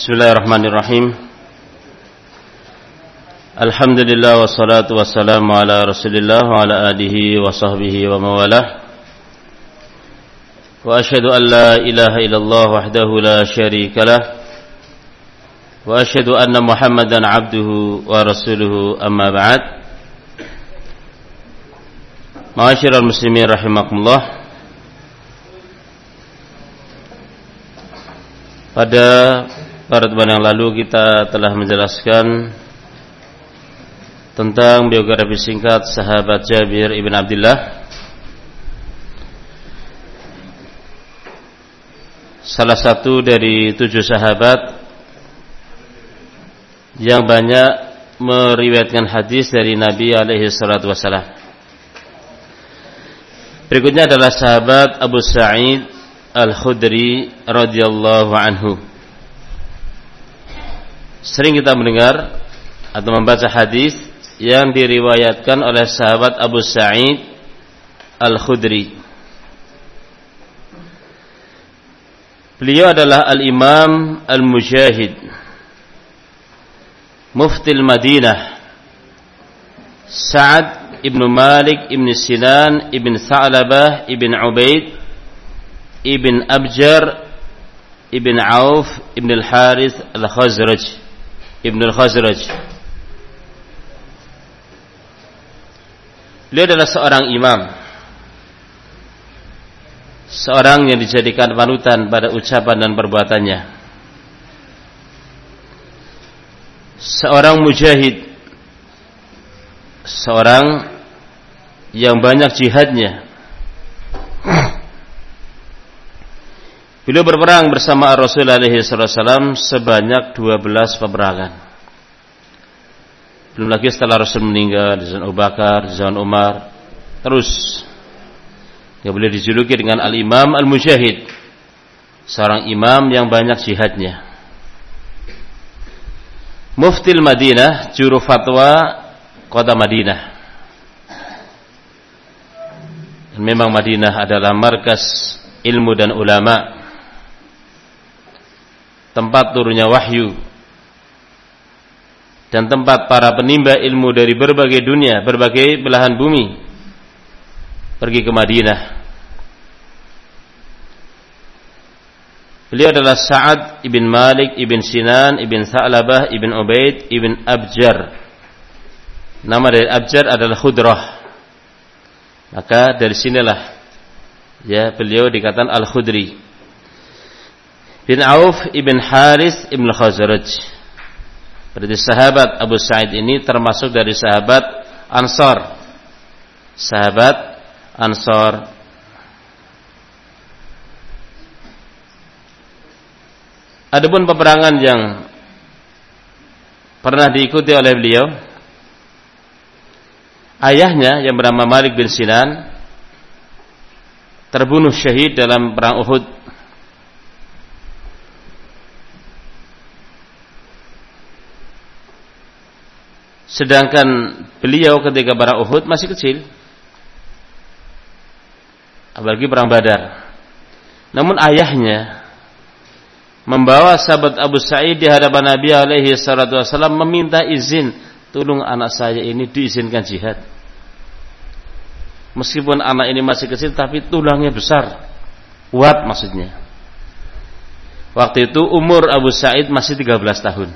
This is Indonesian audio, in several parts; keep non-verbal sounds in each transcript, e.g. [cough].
Bismillahirrahmanirrahim Alhamdulillah wassalatu wassalamu ala rasulillah wa ala alihi wa sahbihi wa mawalah Wa ashadu an la ilaha illallah wahdahu la sharika lah Wa ashadu anna muhammadan abduhu wa rasuluhu amma ba'd Ma'asyiral muslimin rahimakumullah Pada pertemuan yang lalu kita telah menjelaskan tentang biografi singkat sahabat Jabir ibn Abdullah. Salah satu dari tujuh sahabat yang banyak meriwayatkan hadis dari Nabi alaihi salatu wasallam. Berikutnya adalah sahabat Abu Sa'id Al-Khudri radhiyallahu anhu. Sering kita mendengar atau membaca hadis yang diriwayatkan oleh sahabat Abu Sa'id Al-Khudri. Beliau adalah Al-Imam Al-Mujahid Mufti Madinah Sa'ad Ibn Malik Ibn Sinan Ibn Tha'labah Ibn Ubaid Ibn Abjar Ibn Auf Ibn Al-Harith Al-Khazraj Ibn Al-Khazraj. Beliau adalah seorang imam. Seorang yang dijadikan panutan pada ucapan dan perbuatannya. Seorang mujahid. Seorang yang banyak jihadnya Beliau berperang bersama Rasulullah SAW sebanyak 12 peperangan. Belum lagi setelah Rasul meninggal, di zaman Abu Bakar, di zaman Umar, terus dia boleh dijuluki dengan Al-Imam Al-Mujahid, seorang imam yang banyak jihadnya. Muftil Madinah, juru fatwa kota Madinah. Dan memang Madinah adalah markas ilmu dan ulama tempat turunnya wahyu dan tempat para penimba ilmu dari berbagai dunia, berbagai belahan bumi pergi ke Madinah. Beliau adalah Sa'ad ibn Malik ibn Sinan ibn Sa'labah ibn Ubaid ibn Abjar. Nama dari Abjar adalah Khudrah. Maka dari sinilah ya beliau dikatakan Al-Khudri bin Auf ibn Haris ibn Khazraj. Berarti sahabat Abu Sa'id ini termasuk dari sahabat Ansar. Sahabat Ansar. Adapun peperangan yang pernah diikuti oleh beliau, ayahnya yang bernama Malik bin Sinan terbunuh syahid dalam perang Uhud Sedangkan beliau ketika perang Uhud masih kecil. Apalagi perang Badar. Namun ayahnya membawa sahabat Abu Sa'id di hadapan Nabi alaihi salatu wasallam meminta izin, tolong anak saya ini diizinkan jihad. Meskipun anak ini masih kecil tapi tulangnya besar. Kuat maksudnya. Waktu itu umur Abu Sa'id masih 13 tahun.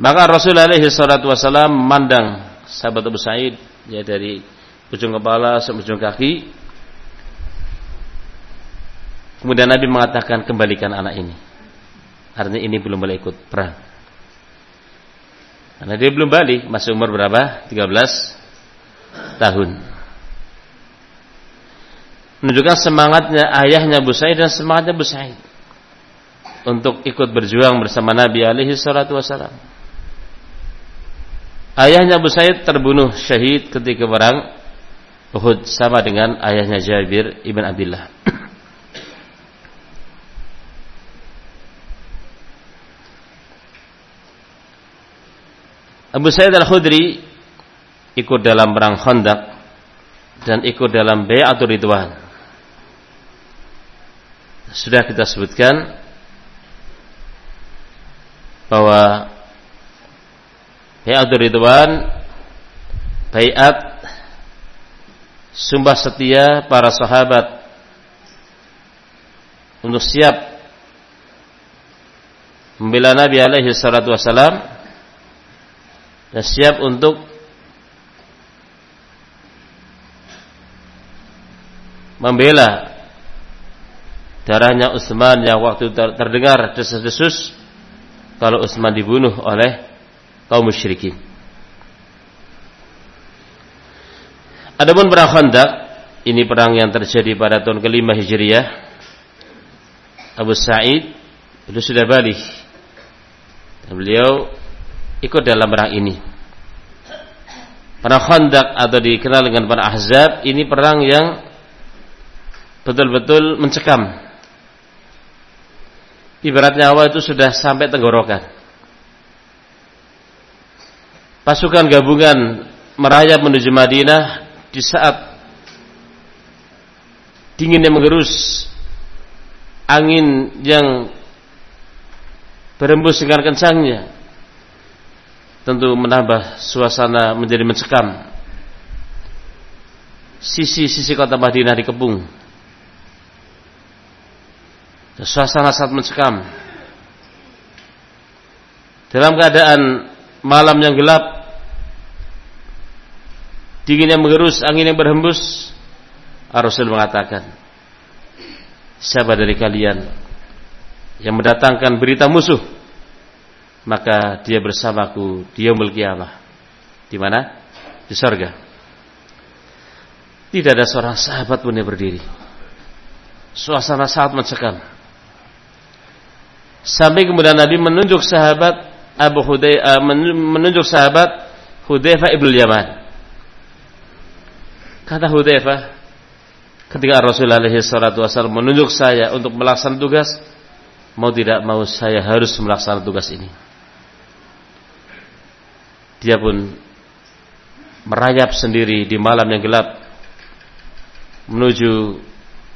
Maka Rasulullah SAW memandang sahabat Abu Sa'id ya dari ujung kepala sampai ujung kaki. Kemudian Nabi mengatakan kembalikan anak ini. Artinya ini belum boleh ikut perang. Karena dia belum balik, masih umur berapa? 13 tahun. Menunjukkan semangatnya ayahnya Abu Sa'id dan semangatnya Abu Sa'id untuk ikut berjuang bersama Nabi alaihi salatu wasallam. Ayahnya Abu Said terbunuh syahid ketika perang Uhud sama dengan ayahnya Jabir ibn Abdullah. Abu Sa'id Al-Khudri ikut dalam perang Khandaq dan ikut dalam Bayatul Ridwan. sudah kita sebutkan bahwa Bayatul Ridwan Bayat Sumpah setia para sahabat Untuk siap Membela Nabi alaihi salatu wassalam Dan siap untuk Membela Darahnya Utsman yang waktu terdengar desas-desus Kalau Utsman dibunuh oleh kaum musyrikin. Adapun perang Khandaq, ini perang yang terjadi pada tahun kelima Hijriah. Abu Sa'id itu sudah balik. Dan beliau ikut dalam perang ini. Perang Khandaq atau dikenal dengan perang Ahzab, ini perang yang betul-betul mencekam. Ibaratnya awal itu sudah sampai tenggorokan pasukan gabungan merayap menuju Madinah di saat dinginnya mengerus angin yang berembus dengan kencangnya tentu menambah suasana menjadi mencekam. Sisi-sisi kota Madinah dikepung. Suasana sangat mencekam. Dalam keadaan malam yang gelap, dingin yang mengerus, angin yang berhembus, Rasul mengatakan, siapa dari kalian yang mendatangkan berita musuh, maka dia bersamaku di yaumul kiamah. Di mana? Di sorga. Tidak ada seorang sahabat pun yang berdiri. Suasana sangat mencekam. Sampai kemudian Nabi menunjuk sahabat Abu Hudai uh, menunjuk sahabat Hudayfa ibnu Yaman. Kata Hudayfa, ketika Rasulullah SAW menunjuk saya untuk melaksanakan tugas, mau tidak mau saya harus melaksanakan tugas ini. Dia pun merayap sendiri di malam yang gelap menuju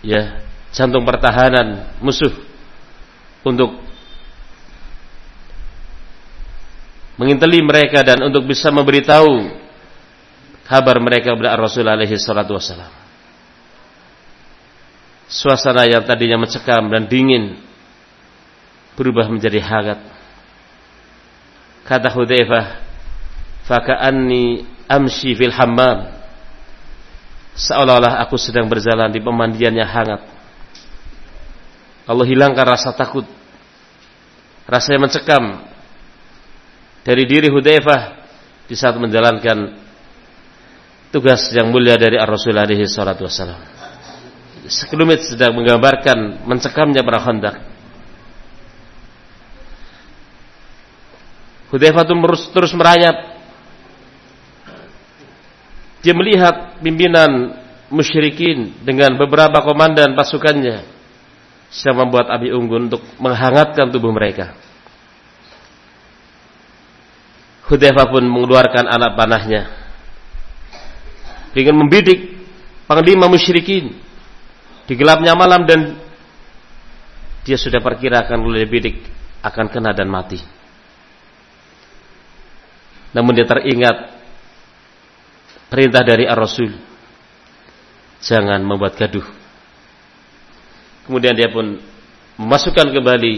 ya jantung pertahanan musuh untuk menginteli mereka dan untuk bisa memberitahu kabar mereka kepada Rasul alaihi salatu. Suasana yang tadinya mencekam dan dingin berubah menjadi hangat. Kata Hudzaifah, "Faka'anni amshi fil hammam." Seolah-olah aku sedang berjalan di pemandian yang hangat. Allah hilangkan rasa takut. Rasa yang mencekam dari diri Hudzaifah di saat menjalankan tugas yang mulia dari Ar-Rasul alaihi salatu wasallam. Sekelumit sedang menggambarkan mencekamnya perang Khandaq. Hudzaifah itu terus merayap. Dia melihat pimpinan musyrikin dengan beberapa komandan pasukannya yang membuat api unggun untuk menghangatkan tubuh mereka. Hudzaifah pun mengeluarkan anak panahnya dengan membidik panglima musyrikin di gelapnya malam dan dia sudah perkirakan oleh bidik akan kena dan mati. Namun dia teringat perintah dari Ar-Rasul jangan membuat gaduh. Kemudian dia pun memasukkan kembali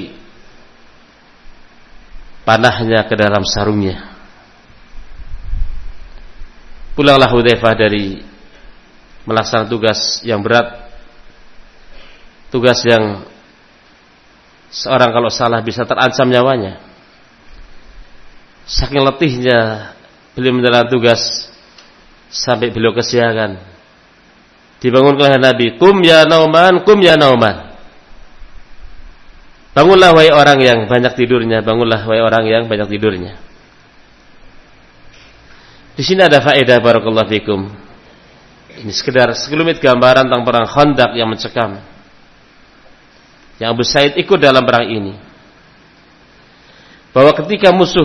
panahnya ke dalam sarungnya. Pulanglah Hudzaifah dari melaksanakan tugas yang berat. Tugas yang seorang kalau salah bisa terancam nyawanya. Saking letihnya beliau menjalankan tugas sampai beliau kesiangan. Dibangunkan oleh Nabi, "Kum ya Nauman, kum ya Nauman." Bangunlah wahai orang yang banyak tidurnya, bangunlah wahai orang yang banyak tidurnya. Di sini ada faedah barakallahu fikum. Ini sekedar sekelumit gambaran tentang perang Khandaq yang mencekam. Yang Abu Said ikut dalam perang ini. Bahwa ketika musuh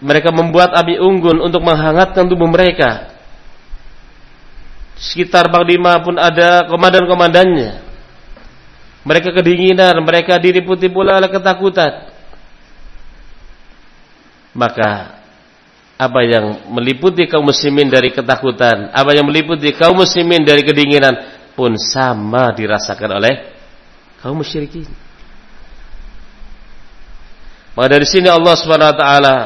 mereka membuat api unggun untuk menghangatkan tubuh mereka. Sekitar Panglima pun ada komandan-komandannya. Mereka kedinginan, mereka diliputi pula oleh ketakutan. Maka apa yang meliputi kaum muslimin dari ketakutan, apa yang meliputi kaum muslimin dari kedinginan pun sama dirasakan oleh kaum musyrikin. Maka dari sini Allah taala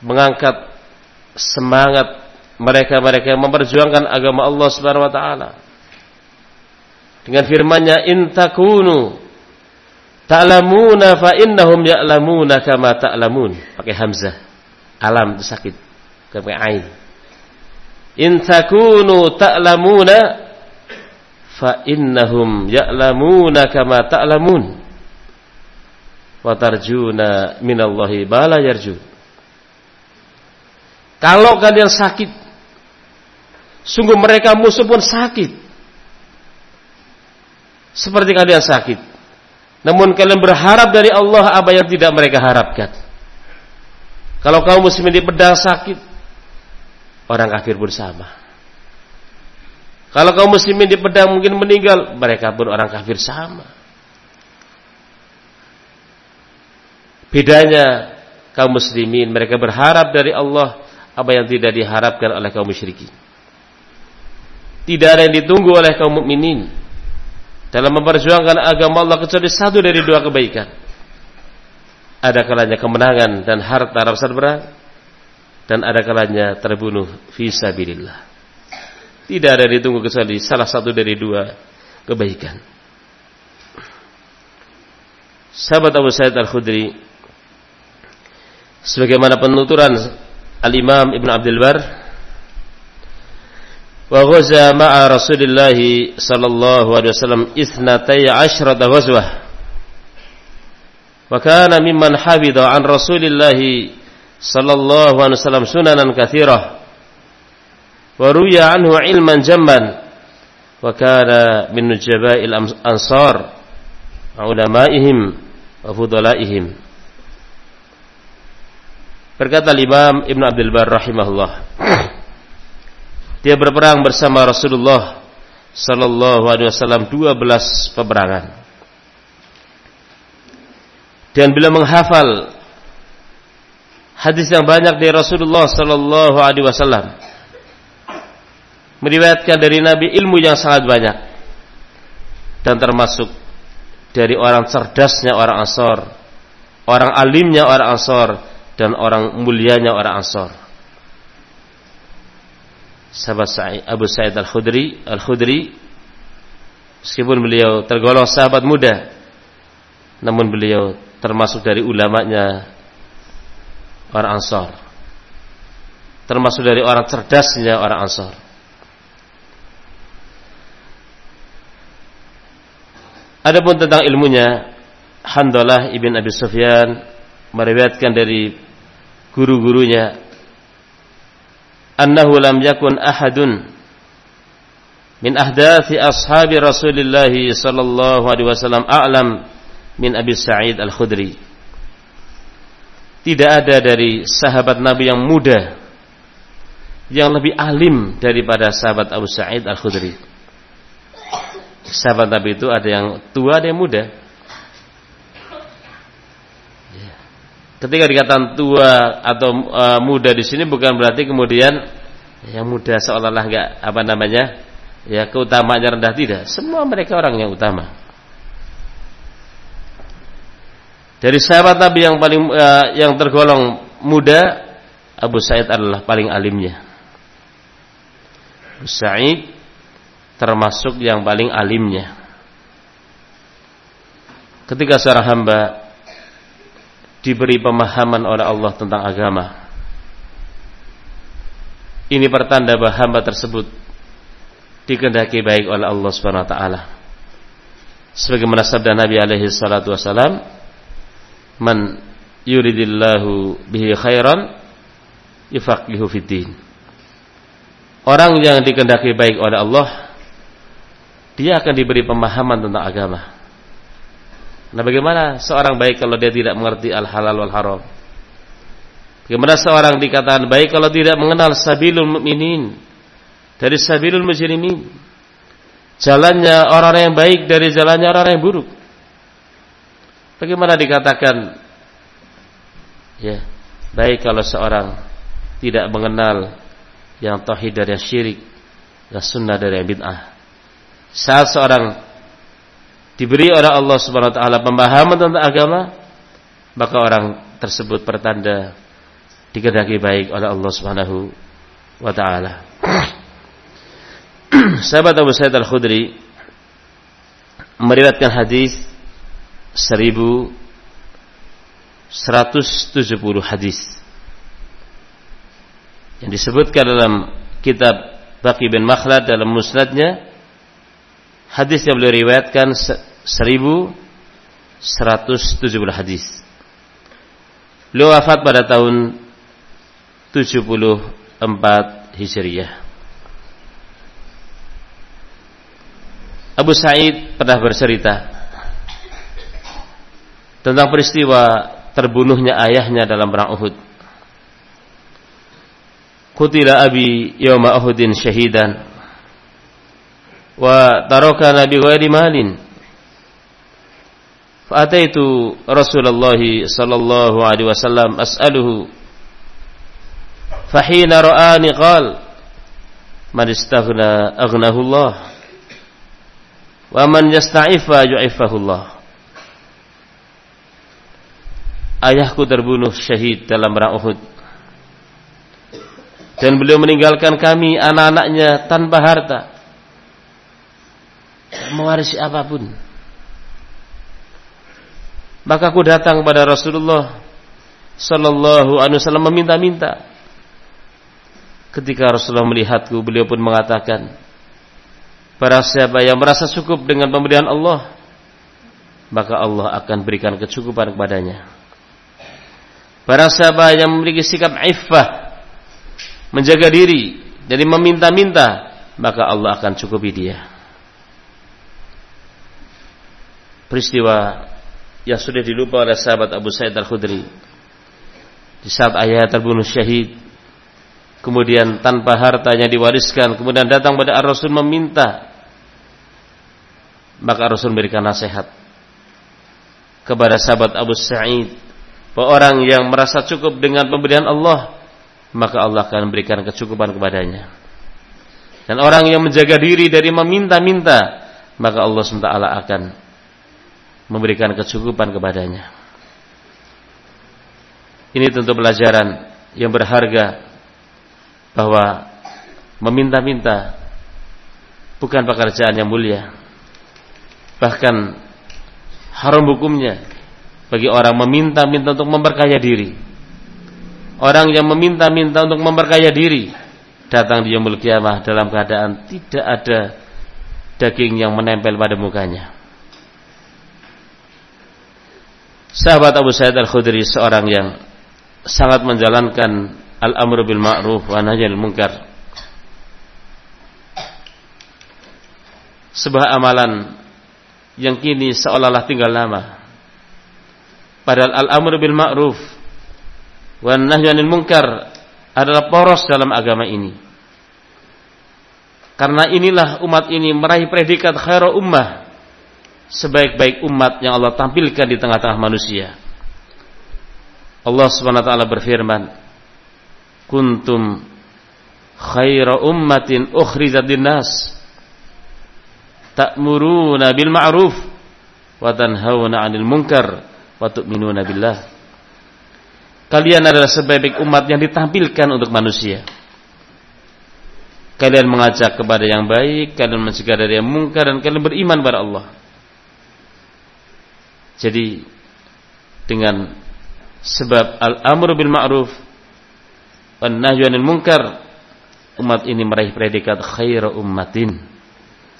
mengangkat semangat mereka-mereka yang memperjuangkan agama Allah taala. Dengan firman-Nya in takunu Ta'lamuna fa innahum ya'lamuna kama ta'lamun. Pakai hamzah. Alam itu sakit. Pakai ain. In takunu ta'lamuna fa innahum ya'lamuna kama ta'lamun. Wa tarjuna minallahi bala yarjun. Kalau kalian sakit, sungguh mereka musuh pun sakit. Seperti kalian sakit namun kalian berharap dari Allah apa yang tidak mereka harapkan. Kalau kaum muslimin di pedang sakit, orang kafir pun sama. Kalau kaum muslimin di pedang mungkin meninggal, mereka pun orang kafir sama. Bedanya kaum muslimin mereka berharap dari Allah apa yang tidak diharapkan oleh kaum musyrikin. Tidak ada yang ditunggu oleh kaum mukminin dalam memperjuangkan agama Allah kecuali satu dari dua kebaikan. Ada kalanya kemenangan dan harta rampasan berang dan ada kalanya terbunuh fi sabilillah. Tidak ada ditunggu kecuali salah satu dari dua kebaikan. Sahabat Abu Sa'id Al-Khudri sebagaimana penuturan Al-Imam Ibn Abdul Bar wa ghaza ma'a Rasulillah sallallahu alaihi wasallam isnatai asyrata ghazwah. Wa kana mimman hafidha an Rasulillah sallallahu alaihi wasallam sunanan katsirah wa ruya anhu ilman jamman. Wa kana min nujaba'il ansar ulama'ihim wa fudala'ihim. Berkata Imam Ibn Abdul Bar rahimahullah. Dia berperang bersama Rasulullah sallallahu alaihi wasallam 12 peperangan. Dan bila menghafal hadis yang banyak dari Rasulullah sallallahu alaihi wasallam meriwayatkan dari Nabi ilmu yang sangat banyak dan termasuk dari orang cerdasnya orang Ansor, orang alimnya orang Ansor dan orang mulianya orang Ansor sahabat Abu Sa'id Al-Khudri Al-Khudri meskipun beliau tergolong sahabat muda namun beliau termasuk dari ulamanya orang Ansar. Termasuk dari orang cerdasnya orang Ansar. Adapun tentang ilmunya Handalah ibn Abi Sufyan meriwayatkan dari guru-gurunya annahu lam yakun ahadun min ahdathi ashabi Rasulillah sallallahu alaihi wasallam a'lam min Abi Sa'id Al-Khudri. Tidak ada dari sahabat Nabi yang muda yang lebih alim daripada sahabat Abu Sa'id Al-Khudri. Sahabat Nabi itu ada yang tua, ada yang muda. Ketika dikatakan tua atau uh, muda di sini bukan berarti kemudian yang muda seolah-olah enggak apa namanya ya keutamaannya rendah tidak. Semua mereka orang yang utama. Dari sahabat Nabi yang paling uh, yang tergolong muda, Abu Sa'id adalah paling alimnya. Abu Sa'id termasuk yang paling alimnya. Ketika seorang hamba diberi pemahaman oleh Allah tentang agama. Ini pertanda bahwa hamba tersebut dikehendaki baik oleh Allah Subhanahu wa taala. Sebagaimana sabda Nabi alaihi salatu wasalam, "Man yuridillahu bihi khairan yufaqihu fid din." Orang yang dikehendaki baik oleh Allah, dia akan diberi pemahaman tentang agama. Nah bagaimana seorang baik kalau dia tidak mengerti al-halal wal haram? Bagaimana seorang dikatakan baik kalau tidak mengenal sabilul mu'minin dari sabilul mujrimin? jalannya orang yang baik dari jalannya orang yang buruk. Bagaimana dikatakan ya, baik kalau seorang tidak mengenal yang tauhid dari yang syirik, dan sunnah dari yang bid'ah. Saat seorang diberi oleh Allah Subhanahu wa taala pemahaman tentang agama, maka orang tersebut pertanda dikehendaki baik oleh Allah Subhanahu wa taala. [clears throat] Sahabat Abu Sa'id Al-Khudri meriwayatkan hadis 1170 hadis yang disebutkan dalam kitab Baqi bin Makhlad dalam musnadnya hadis yang beliau riwayatkan 1170 hadis. Beliau wafat pada tahun 74 Hijriah. Abu Sa'id pernah bercerita tentang peristiwa terbunuhnya ayahnya dalam perang Uhud. Kutila abi yawma Uhudin syahidan wa tarakana bi ghairi malin. Fa'ataitu Rasulullah sallallahu alaihi wasallam as'aluhu. Fahina ra'ani qal Man istaghna aghnahu Allah Wa man yasta'ifa yu'ifahu Allah Ayahku terbunuh syahid dalam perang Uhud. Dan beliau meninggalkan kami anak-anaknya tanpa harta Mewarisi apa pun Maka aku datang kepada Rasulullah Sallallahu alaihi wasallam meminta-minta Ketika Rasulullah melihatku, beliau pun mengatakan, Para siapa yang merasa cukup dengan pemberian Allah, maka Allah akan berikan kecukupan kepadanya. Para siapa yang memiliki sikap iffah, menjaga diri, jadi meminta-minta, maka Allah akan cukupi dia. Peristiwa yang sudah dilupa oleh sahabat Abu Sa'id Al-Khudri. Di saat ayah terbunuh syahid, kemudian tanpa hartanya diwariskan, kemudian datang pada Ar-Rasul meminta, maka Rasul memberikan nasihat kepada sahabat Abu Sa'id, orang yang merasa cukup dengan pemberian Allah, maka Allah akan memberikan kecukupan kepadanya. Dan orang yang menjaga diri dari meminta-minta, maka Allah SWT akan memberikan kecukupan kepadanya. Ini tentu pelajaran yang berharga bahwa meminta-minta bukan pekerjaan yang mulia. Bahkan haram hukumnya bagi orang meminta-minta untuk memperkaya diri. Orang yang meminta-minta untuk memperkaya diri datang di yaumul kiamah dalam keadaan tidak ada daging yang menempel pada mukanya. Sahabat Abu Sa'id Al-Khudri seorang yang sangat menjalankan al-amru bil ma'ruf wa nahy munkar. Sebuah amalan yang kini seolah-olah tinggal lama. Padahal al-amru bil ma'ruf wa nahy munkar adalah poros dalam agama ini. Karena inilah umat ini meraih predikat khairu ummah sebaik-baik umat yang Allah tampilkan di tengah-tengah manusia. Allah Subhanahu wa taala berfirman, kuntum khaira ummatin ukhrijat linnas ta'muruna bil ma'ruf wa tanhauna 'anil munkar wa tu'minuna billah Kalian adalah sebaik umat yang ditampilkan untuk manusia. Kalian mengajak kepada yang baik, kalian mencegah dari yang mungkar dan kalian beriman kepada Allah. Jadi dengan sebab al-amru bil ma'ruf wan nahyu anil munkar umat ini meraih predikat khairu ummatin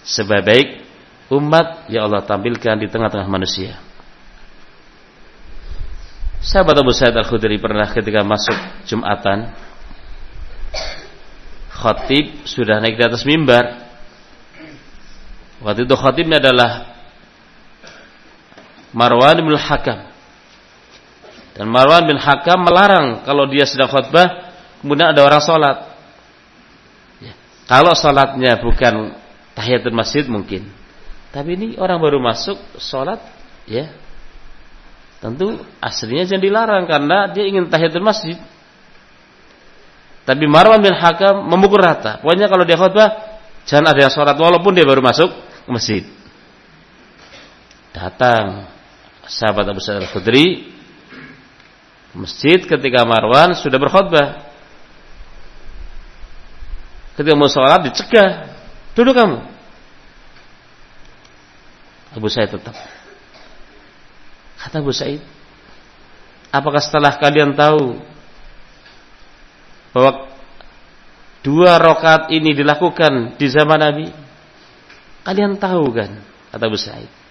sebaik umat yang Allah tampilkan di tengah-tengah manusia. Sahabat Abu Sa'id Al-Khudri pernah ketika masuk Jumatan khatib sudah naik di atas mimbar. Waktu itu khatibnya adalah Marwan bin Hakam. Dan Marwan bin Hakam melarang kalau dia sedang khutbah kemudian ada orang sholat. Ya. Kalau sholatnya bukan tahiyatul masjid mungkin. Tapi ini orang baru masuk sholat, ya tentu aslinya jangan dilarang karena dia ingin tahiyatul masjid. Tapi Marwan bin Hakam memukul rata. Pokoknya kalau dia khutbah jangan ada yang sholat walaupun dia baru masuk ke masjid. Datang sahabat Abu Sa'id al-Khudri masjid ketika Marwan sudah berkhutbah. Ketika mau sholat dicegah, duduk kamu. Abu Sa'id tetap. Kata Abu Sa'id, apakah setelah kalian tahu bahwa dua rokat ini dilakukan di zaman Nabi? Kalian tahu kan? Kata Abu Sa'id.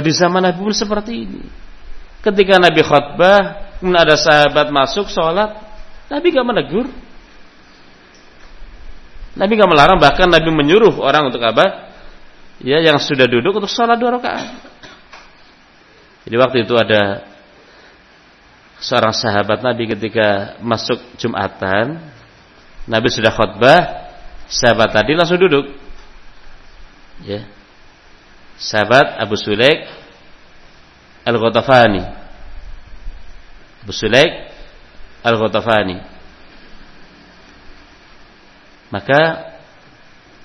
Di zaman Nabi pun seperti ini. Ketika Nabi khutbah, kemudian ada sahabat masuk sholat, Nabi gak menegur. Nabi gak melarang, bahkan Nabi menyuruh orang untuk apa? Ya, yang sudah duduk untuk sholat dua rakaat. Jadi waktu itu ada seorang sahabat Nabi ketika masuk Jumatan, Nabi sudah khutbah, sahabat tadi langsung duduk. Ya. Sahabat Abu Sulaik Al-Ghatafani. Abu Sulaik Al-Ghatafani. Maka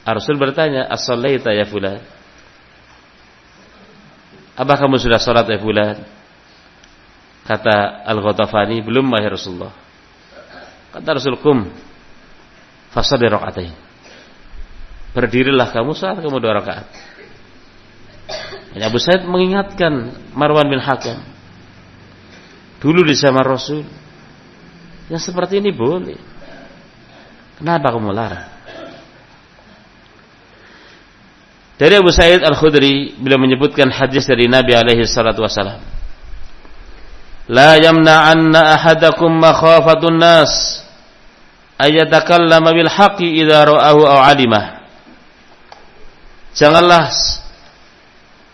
Rasul bertanya, "As-sallaita ya fulan?" Apa kamu sudah sholat ya fulan? Kata Al-Ghatafani, belum wahai Rasulullah. Kata Rasul, "Kum fasalli rakaatain." Berdirilah kamu saat kamu dua rakaat. Abu Said mengingatkan Marwan bin Hakam. Dulu di zaman Rasul yang seperti ini boleh. Kenapa kamu larang? Dari Abu Sa'id Al-Khudri beliau menyebutkan hadis dari Nabi alaihi salatu wasalam. La yamna'anna ahadakum makhafatun nas ayatakallama bil haqqi idza ra'ahu aw 'alimah. Janganlah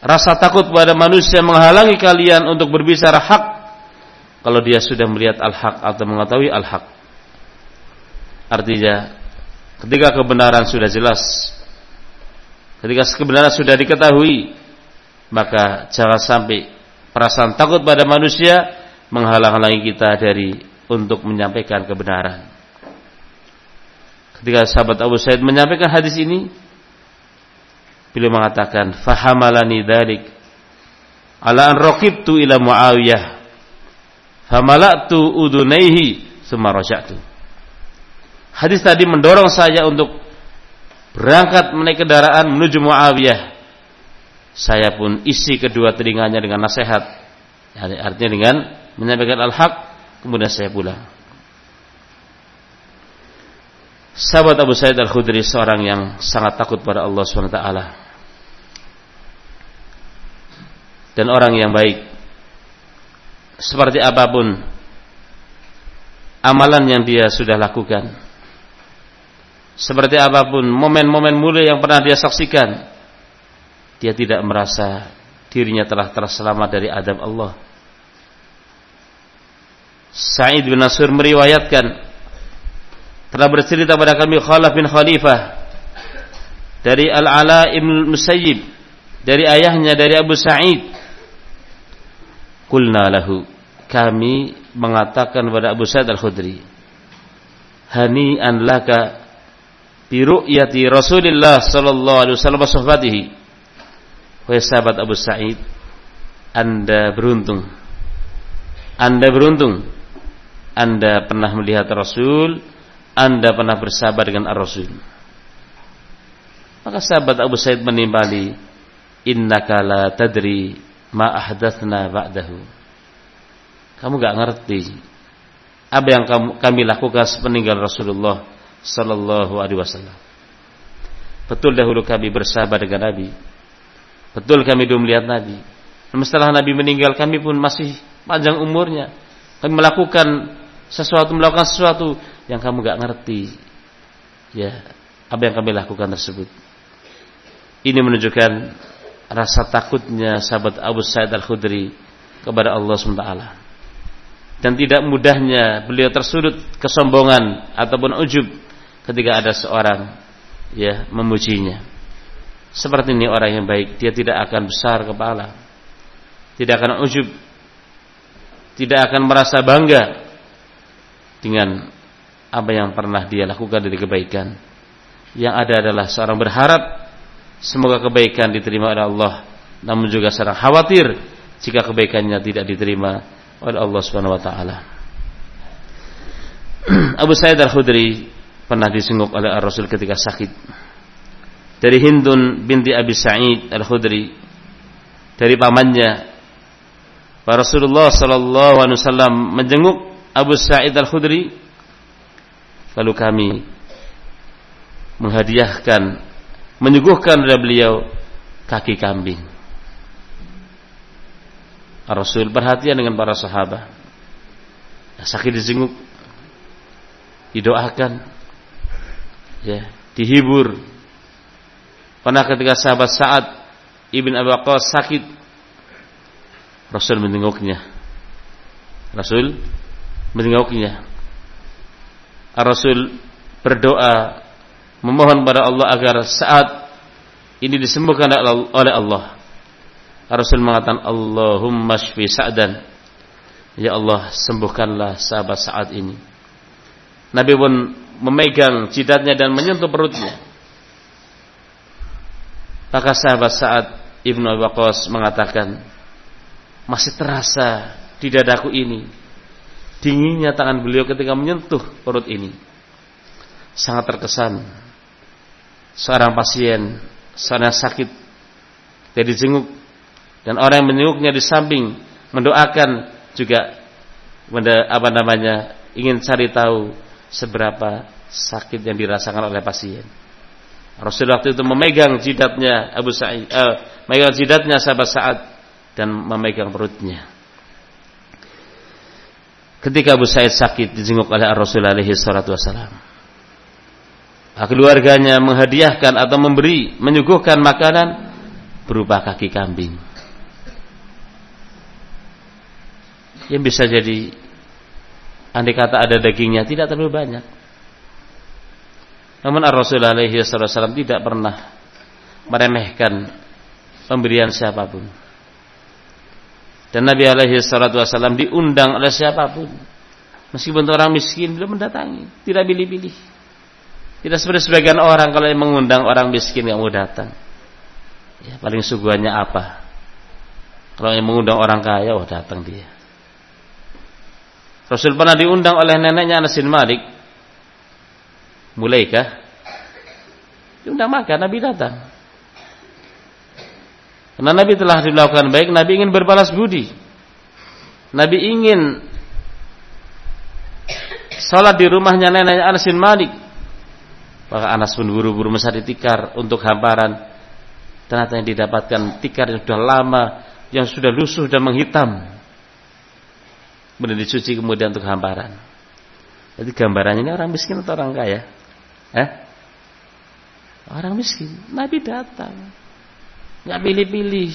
rasa takut pada manusia menghalangi kalian untuk berbicara hak kalau dia sudah melihat al-haq atau mengetahui al-haq. Artinya ketika kebenaran sudah jelas, ketika kebenaran sudah diketahui, maka jangan sampai perasaan takut pada manusia menghalang-halangi kita dari untuk menyampaikan kebenaran. Ketika sahabat Abu Said menyampaikan hadis ini, Beliau mengatakan, "Fahamalani dzalik ala an raqibtu ila Muawiyah famalatu udunaihi raja'tu." Hadis tadi mendorong saya untuk berangkat menaik kendaraan menuju Muawiyah. Saya pun isi kedua telinganya dengan nasihat. Artinya dengan menyampaikan al-haq, kemudian saya pulang. Sahabat Abu Sa'id Al-Khudri seorang yang sangat takut pada Allah SWT dan orang yang baik. Seperti apa pun amalan yang dia sudah lakukan. Seperti apa pun momen-momen mulia yang pernah dia saksikan dia tidak merasa dirinya telah terselamat dari adab Allah. Sa'id bin Nasir meriwayatkan telah bercerita pada kami Khalaf bin Khalifah dari Al-Ala ibn Musayyib dari ayahnya dari Abu Sa'id Kulna lahu. Kami mengatakan kepada Abu Sa'id Al-Khudri Hani an laka bi ru'yati Rasulillah sallallahu alaihi wasallam wa sahbatihi Wahai sahabat Abu Sa'id Anda beruntung. Anda beruntung. Anda pernah melihat Rasul Anda pernah bersahabat dengan Ar-Rasul. Maka sahabat Abu Sa'id menimpali Innaka la tadri ma ahdatsna ba'dahu. Kamu gak ngerti apa yang kami lakukan sepeninggal Rasulullah sallallahu alaihi wasallam. Betul dahulu kami bersahabat dengan Nabi. Betul kami dulu melihat Nabi. Dan setelah Nabi meninggal kami pun masih panjang umurnya. Kami melakukan sesuatu melakukan sesuatu yang kamu gak ngerti. Ya, apa yang kami lakukan tersebut. Ini menunjukkan rasa takutnya sahabat Abu Sa'id Al-Khudri kepada Allah SWT dan tidak mudahnya beliau tersudut kesombongan ataupun ujub ketika ada seorang ya memujinya seperti ini orang yang baik, dia tidak akan besar kepala. Tidak akan ujub. Tidak akan merasa bangga dengan apa yang pernah dia lakukan dari kebaikan. Yang ada adalah seorang berharap semoga kebaikan diterima oleh Allah, namun juga seorang khawatir jika kebaikannya tidak diterima oleh Allah Subhanahu wa taala. [clears throat] Abu Sa'id Al-Khudri pernah disinggung oleh Rasul ketika sakit dari Hindun binti Abi Sa'id Al-Khudri dari pamannya Rasulullah sallallahu alaihi wasallam menjenguk Abu Sa'id Al-Khudri lalu kami menghadiahkan menyuguhkan kepada beliau kaki kambing. Rasul perhatian dengan para sahabat. Sakit dijenguk. Didoakan. Ya dihibur. Pernah ketika sahabat Sa'ad Ibn Abi Waqqas sakit Rasul menengoknya Rasul menengoknya Rasul berdoa memohon pada Allah agar saat ini disembuhkan oleh Allah. Rasul mengatakan Allahumma shfi Sa'dan. Ya Allah, sembuhkanlah sahabat saat ini. Nabi pun memegang jidatnya dan menyentuh perutnya. Maka sahabat saat Ibnu Waqqas mengatakan, masih terasa di dadaku ini dinginnya tangan beliau ketika menyentuh perut ini. Sangat terkesan. Seorang pasien, seorang sakit, jadi jenguk dan orang yang menjenguknya di samping mendoakan juga apa namanya ingin cari tahu seberapa sakit yang dirasakan oleh pasien. Rasul waktu itu memegang jidatnya Abu Sa'id, uh, memegang jidatnya sahabat Sa'ad dan memegang perutnya. Ketika Abu Sa'id sakit dijenguk oleh Rasul alaihi salatu wasalam. Keluarganya menghadiahkan atau memberi, menyuguhkan makanan berupa kaki kambing. Yang bisa jadi andai kata ada dagingnya tidak terlalu banyak. Namun Rasulullah alaihi wasallam tidak pernah meremehkan pemberian siapa pun. Dan Nabi alaihi wasallam diundang oleh siapa pun. Meskipun orang miskin belum mendatangi, tidak pilih-pilih. Tidak seperti sebagian orang kalau mengundang orang miskin yang mau datang. Ya, paling suguhannya apa? Kalau yang mengundang orang kaya, oh datang dia. Rasul pernah diundang oleh neneknya Anas bin Malik Mulaikah? Diundang makan, Nabi datang. Karena Nabi telah dilakukan baik, Nabi ingin berbalas budi. Nabi ingin salat di rumahnya neneknya Anas bin Malik. Maka Anas pun buru-buru mencari tikar untuk hamparan. Ternyata yang didapatkan tikar yang sudah lama, yang sudah lusuh dan menghitam. Kemudian dicuci kemudian untuk hamparan. Jadi gambarannya ini orang miskin atau orang kaya? Eh? Orang miskin. Nabi datang. Nggak pilih-pilih.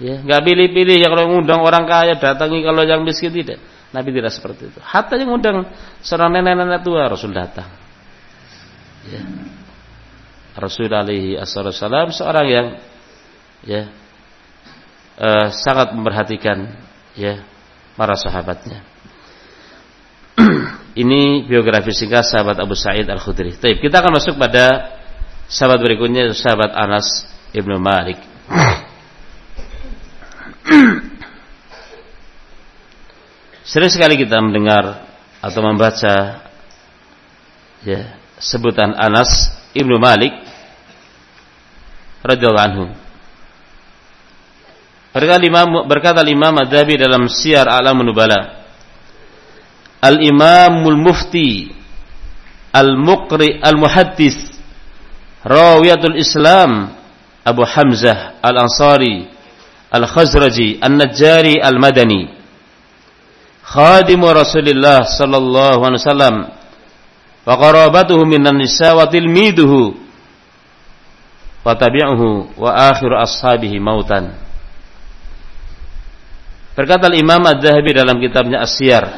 Ya, nggak pilih-pilih ya kalau ngundang orang kaya datangi kalau yang miskin tidak. Nabi tidak seperti itu. Hatta yang ngundang seorang nenek-nenek tua Rasul datang. Ya. Rasul alaihi assalam seorang yang ya uh, sangat memperhatikan ya para sahabatnya. [clears throat] Ini biografi singkat sahabat Abu Sa'id Al-Khudri. Baik, kita akan masuk pada sahabat berikutnya sahabat Anas Ibnu Malik. [clears throat] Sering sekali kita mendengar atau membaca ya, sebutan Anas Ibnu Malik radhiyallahu anhu. Berkata Imam berkata Imam Adzabi dalam Syiar Alamun Nubala Al-Imamul Mufti Al-Muqri Al-Muhaddis Rawiyatul Islam Abu Hamzah Al-Ansari Al-Khazraji Al-Najjari Al-Madani Khadimu Rasulullah sallallahu alaihi wasallam wa qarabatuhu minan nisa wa tilmiduhu wa tabi'uhu wa ashabihi mautan Berkata Imam Ad-Dhahabi dalam kitabnya As-Siyar [clears throat]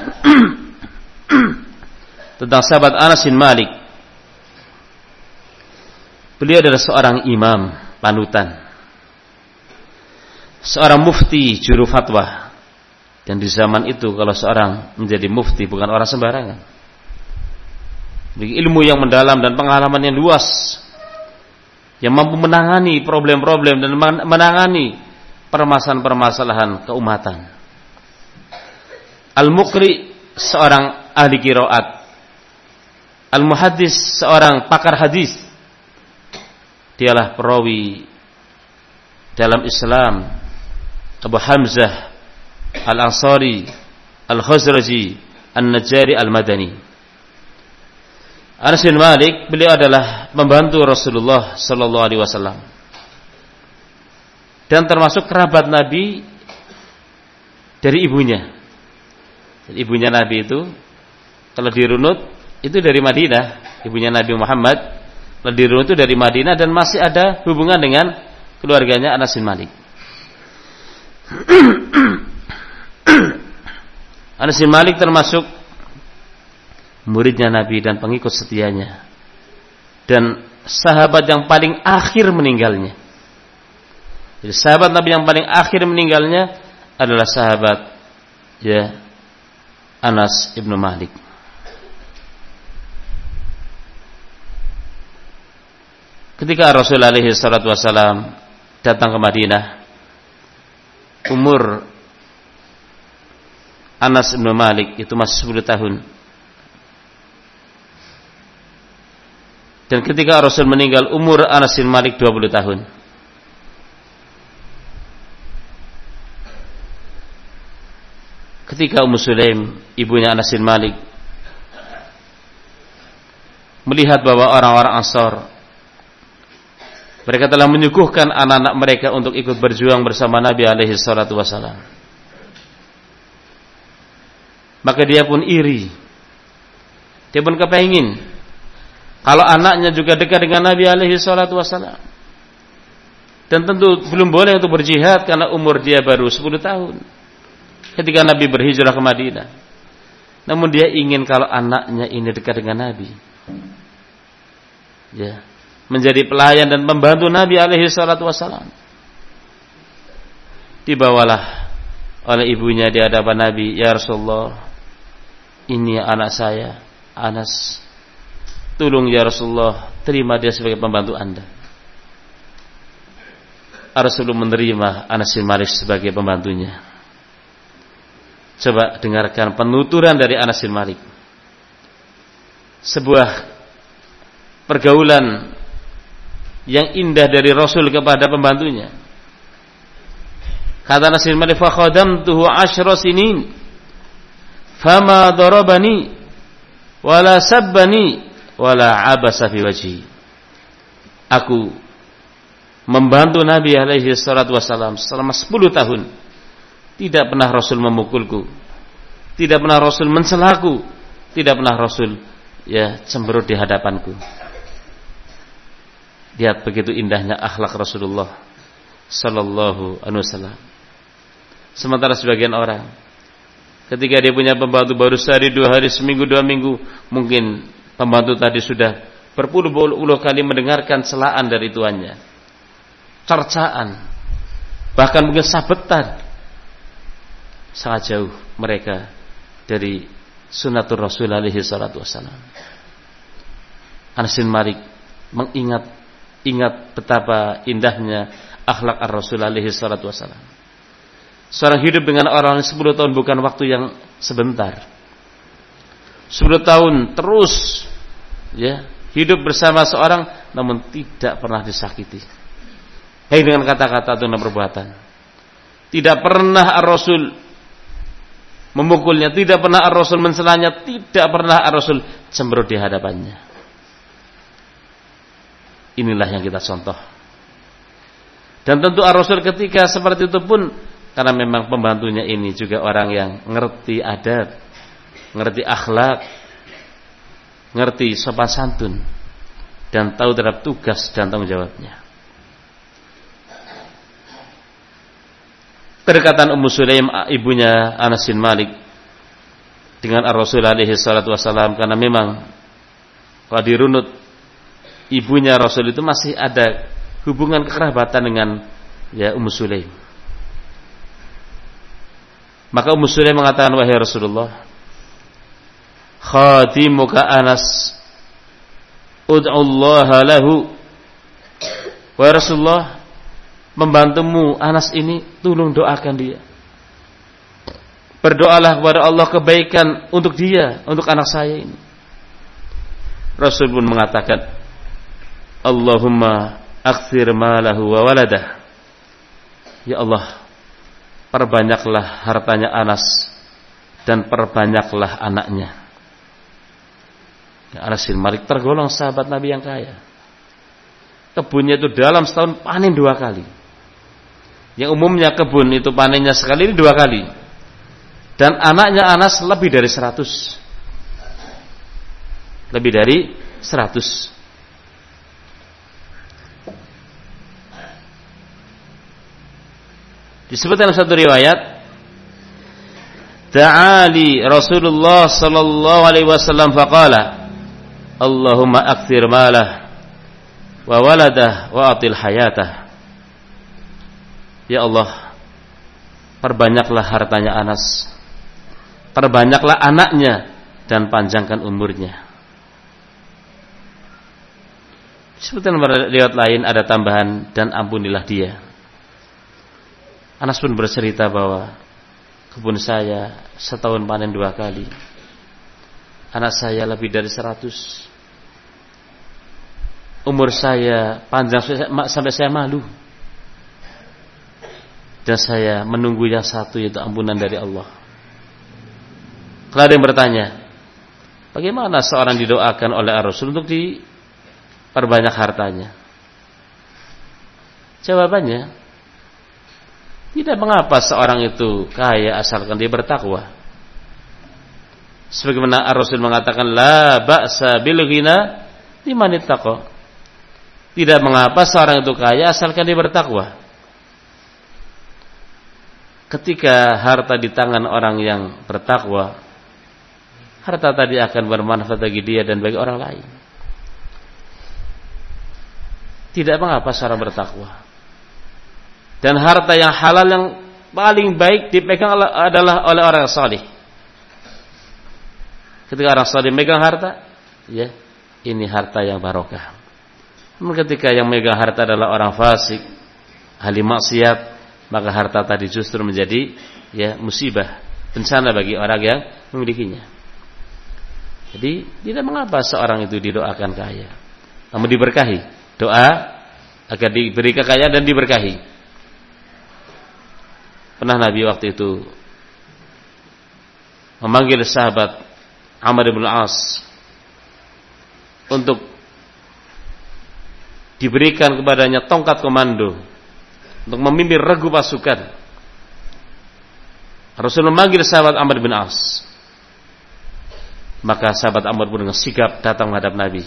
tentang sahabat Anas bin Malik. Beliau adalah seorang imam. panutan. Seorang mufti juru fatwa. Dan di zaman itu kalau seorang menjadi mufti bukan orang sembarangan. Ilmu yang mendalam dan pengalaman yang luas. Yang mampu menangani problem-problem dan menangani permasalahan-permasalahan keumatan. Al-Mukri seorang ahli kiroat. Al-Muhaddis seorang pakar hadis dialah perawi dalam Islam Abu Hamzah Al-Ansari Al-Khazraji An-Najari Al-Madani Anas bin Malik beliau adalah membantu Rasulullah sallallahu alaihi wasallam dan termasuk kerabat Nabi dari ibunya. Jadi ibunya Nabi itu kalau dirunut itu dari Madinah, ibunya Nabi Muhammad Ladirun itu dari Madinah dan masih ada hubungan dengan keluarganya Anas bin Malik. [clears throat] Anas bin Malik termasuk muridnya Nabi dan pengikut setianya. Dan sahabat yang paling akhir meninggalnya. Jadi sahabat Nabi yang paling akhir meninggalnya adalah sahabat ya Anas ibnu Malik. Ketika Rasulullah SAW datang ke Madinah, umur Anas bin Malik itu masih 10 tahun. Dan ketika Rasul meninggal umur Anas bin Malik 20 tahun. Ketika Ummu Sulaim, ibunya Anas bin Malik, melihat bahwa orang-orang Ansar mereka telah menyuguhkan anak-anak mereka untuk ikut berjuang bersama Nabi alaihi salatu wasalam. Maka dia pun iri. Dia pun kepingin kalau anaknya juga dekat dengan Nabi alaihi salatu wasalam. Dan tentu belum boleh untuk berjihad karena umur dia baru 10 tahun. Ketika Nabi berhijrah ke Madinah. Namun dia ingin kalau anaknya ini dekat dengan Nabi. Ya menjadi pelayan dan membantu Nabi alaihi salatu wasalam. Dibawalah oleh ibunya di hadapan Nabi, "Ya Rasulullah, ini anak saya, Anas. Tolong ya Rasulullah, terima dia sebagai pembantu Anda." Rasulullah menerima Anas bin Malik sebagai pembantunya. Coba dengarkan penuturan dari Anas bin Malik. Sebuah pergaulan yang indah dari Rasul kepada pembantunya. Kata Nasir Malik, "Fa khadamtuhu 'ashra sinin, fama darabani wala sabbani wala abasa fi wajhi." Aku membantu Nabi alaihi salatu wasalam selama 10 tahun. Tidak pernah Rasul memukulku. Tidak pernah Rasul mencelaku. Tidak pernah Rasul ya cemberut di hadapanku. Lihat begitu indahnya akhlak Rasulullah sallallahu alaihi wasallam. Sementara sebagian orang ketika dia punya pembantu baru sehari dua hari seminggu dua minggu mungkin pembantu tadi sudah berpuluh-puluh kali mendengarkan celaan dari tuannya cercaan bahkan mungkin sabetan sangat jauh mereka dari sunatul rasul alaihi salatu wassalam Anas bin Malik mengingat ingat betapa indahnya akhlak ar-Rasul alaihi salatu wasalam. Seorang hidup dengan orang 10 tahun bukan waktu yang sebentar. 10 tahun terus ya, hidup bersama seorang namun tidak pernah disakiti. Hei dengan kata-kata atau perbuatan. Tidak pernah ar-Rasul memukulnya, tidak pernah ar-Rasul mencelanya, tidak pernah ar-Rasul cemberut di hadapannya. Inilah yang kita contoh. Dan tentu Ar-Rasul ketika seperti itu pun karena memang pembantunya ini juga orang yang ngerti adab, ngerti akhlak, ngerti sopan santun dan tahu terhadap tugas dan tanggung jawabnya. Kedekatan Ummu Sulaim ibunya Anas bin Malik dengan Ar-Rasul alaihi salatu karena memang kalau dirunut ibunya Rasul itu masih ada hubungan kekerabatan dengan ya Ummu Sulaim. Maka Ummu Sulaim mengatakan wahai Rasulullah, khatimuka Anas ud'u Allah lahu. Wahai Rasulullah, membantumu Anas ini tolong doakan dia. Berdoalah kepada Allah kebaikan untuk dia, untuk anak saya ini. Rasul pun mengatakan, Allahumma akthir malahu wa waladah. Ya Allah, perbanyaklah hartanya Anas dan perbanyaklah anaknya. Anas bin Malik tergolong sahabat Nabi yang kaya. Kebunnya itu dalam setahun panen dua kali. Yang umumnya kebun itu panennya sekali ini dua kali dan anaknya Anas lebih dari 100 lebih dari 100 disebut dalam satu riwayat Ta'ali Rasulullah sallallahu alaihi wasallam faqala Allahumma akthir malah wa waladah wa atil hayatah Ya Allah perbanyaklah hartanya Anas perbanyaklah anaknya dan panjangkan umurnya. Seperti riwayat lain ada tambahan dan ampunilah dia. Anas pun bercerita bahwa kebun saya setahun panen dua kali. Anak saya lebih dari seratus. Umur saya panjang sampai saya malu. Dan saya menunggu yang satu yaitu ampunan dari Allah. Kalau ada yang bertanya, bagaimana seorang didoakan oleh Rasul untuk diperbanyak hartanya? Jawabannya, tidak mengapa seorang itu kaya asalkan dia bertakwa. Sebagaimana Rasul mengatakan la ba'sa bil ghina liman Tidak mengapa seorang itu kaya asalkan dia bertakwa. Ketika harta di tangan orang yang bertakwa, harta tadi akan bermanfaat bagi dia dan bagi orang lain. Tidak mengapa seorang bertakwa. Dan harta yang halal yang paling baik dipegang adalah oleh orang saleh. Ketika orang saleh megang harta, ya, ini harta yang barokah. Namun ketika yang megang harta adalah orang fasik, ahli maksiat, maka harta tadi justru menjadi ya musibah, bencana bagi orang yang memilikinya. Jadi tidak mengapa seorang itu didoakan kaya. Namun diberkahi. Doa agar diberi kekayaan dan diberkahi. Pernah Nabi waktu itu memanggil sahabat Amr bin As untuk diberikan kepadanya tongkat komando untuk memimpin regu pasukan. Rasul memanggil sahabat Amr bin As maka sahabat Amr pun dengan sigap datang menghadap Nabi.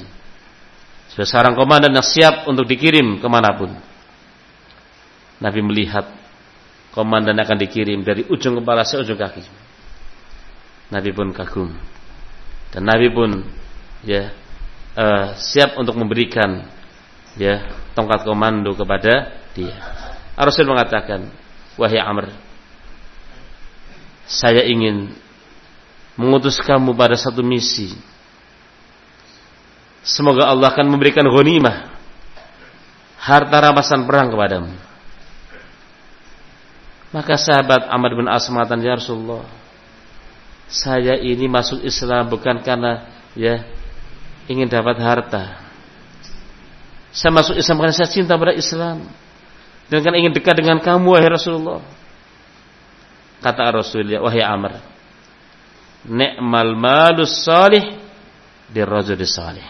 Sebagai seorang komandan yang siap untuk dikirim ke mana pun. Nabi melihat komandan akan dikirim dari ujung kepala ke ujung kaki. Nabi pun kagum. Dan Nabi pun ya uh, siap untuk memberikan ya tongkat komando kepada dia. Rasul mengatakan, "Wahai Amr, saya ingin mengutus kamu pada satu misi. Semoga Allah akan memberikan ghanimah harta rampasan perang kepadamu. Maka sahabat Amr bin As mengatakan, "Ya Rasulullah, saya ini masuk Islam bukan karena ya ingin dapat harta. Saya masuk Islam karena saya cinta pada Islam dan karena ingin dekat dengan kamu wahai Rasulullah." Kata Rasulullah, "Wahai Amr, ni'mal malus salih dirrajul salih.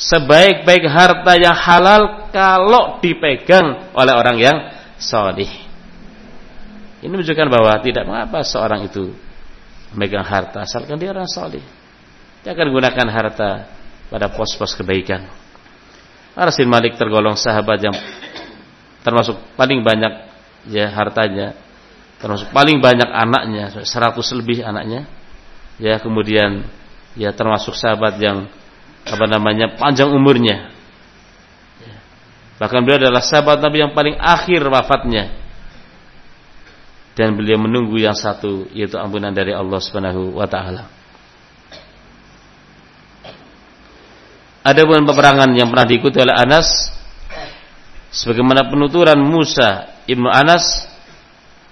Sebaik-baik harta yang halal kalau dipegang oleh orang yang salih. Ini menunjukkan bahwa tidak mengapa seorang itu memegang harta asalkan dia orang salih. Dia akan gunakan harta pada pos-pos kebaikan. Anas Malik tergolong sahabat yang termasuk paling banyak ya hartanya termasuk paling banyak anaknya 100 lebih anaknya ya kemudian ya termasuk sahabat yang apa namanya panjang umurnya ya. Bahkan beliau adalah sahabat Nabi yang paling akhir wafatnya. Dan beliau menunggu yang satu yaitu ampunan dari Allah Subhanahu wa taala. Ada pun peperangan yang pernah diikuti oleh Anas sebagaimana penuturan Musa ibnu Anas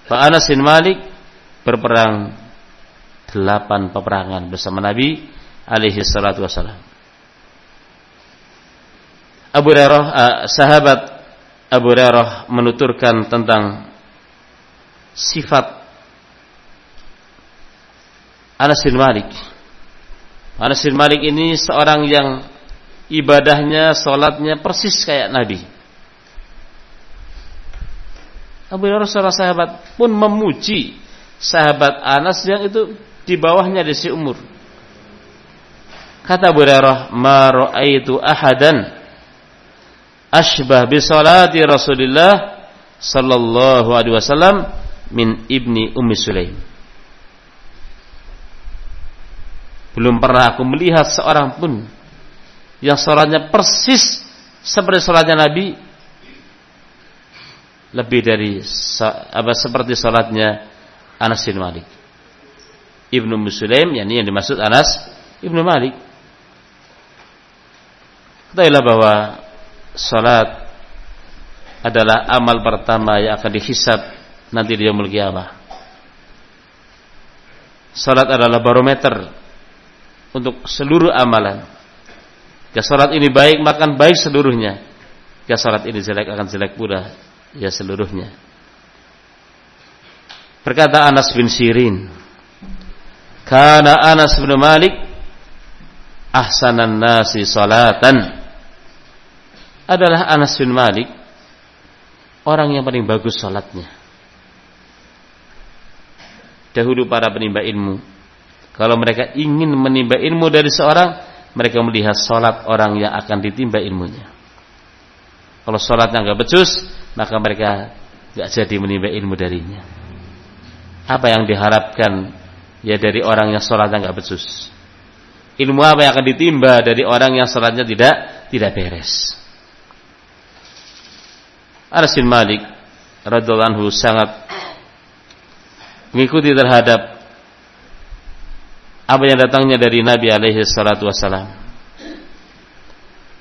Pak Anas bin Malik berperang delapan peperangan bersama Nabi alaihi salatu wasalam. Abu Hurairah uh, sahabat Abu Hurairah menuturkan tentang sifat Anas bin Malik. Anas bin Malik ini seorang yang ibadahnya, sholatnya persis kayak Nabi. Abu Hurairah seorang sahabat pun memuji sahabat Anas yang itu di bawahnya di si umur. Kata Abu Hurairah, "Ma ra'aitu ahadan ashbah bi salati Rasulillah sallallahu alaihi wasallam min ibni Ummi Sulaim." Belum pernah aku melihat seorang pun yang sholatnya persis seperti sholatnya Nabi. Lebih dari apa seperti sholatnya Anas bin Malik. Ibnu Muslim yakni yang dimaksud Anas Ibnu Malik. Ketahuilah bahwa sholat adalah amal pertama yang akan dihisab nanti di yaumul qiyamah Salat adalah barometer untuk seluruh amalan jika salat ini baik, makan baik seluruhnya. Jika salat ini jelek, akan jelek pula ya seluruhnya. Berkata Anas bin Sirin, "Kana Anas bin Malik ahsanan nasi salatan." Adalah Anas bin Malik orang yang paling bagus salatnya. Dahulu para penimba ilmu, kalau mereka ingin menimba ilmu dari seorang, mereka melihat sholat orang yang akan ditimba ilmunya. Kalau sholatnya nggak becus, maka mereka nggak jadi menimba ilmu darinya. Apa yang diharapkan ya dari orang yang sholatnya nggak becus? Ilmu apa yang akan ditimba dari orang yang sholatnya tidak tidak beres? Anas bin Malik radhiallahu sangat mengikuti terhadap apa yang datangnya dari Nabi alaihi salatu.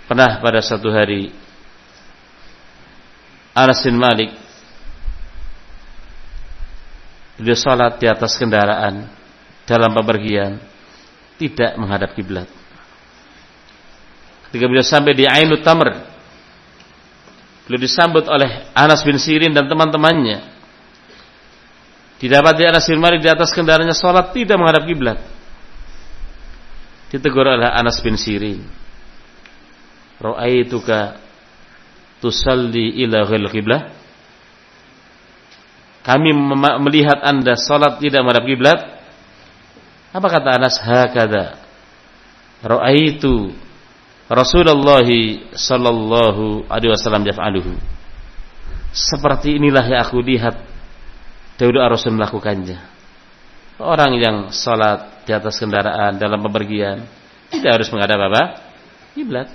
Pernah pada satu hari Anas bin Malik beliau salat di atas kendaraan dalam bepergian tidak menghadap kiblat. Ketika beliau sampai di Ainut Tamr, beliau disambut oleh Anas bin Sirin dan teman-temannya. Didapati Anas bin Malik di atas kendaraannya salat tidak menghadap kiblat ditegur oleh Anas bin Sirin. Ra'aituka tusalli ila qiblah. Kami melihat anda salat tidak menghadap kiblat apa kata Anas? Hakada Ra'aitu Rasulullah sallallahu alaihi wasallam yaf'aluhu. Seperti inilah yang aku lihat. Dahulu Rasul melakukannya. Orang yang sholat di atas kendaraan dalam bepergian tidak harus menghadap apa? Kiblat.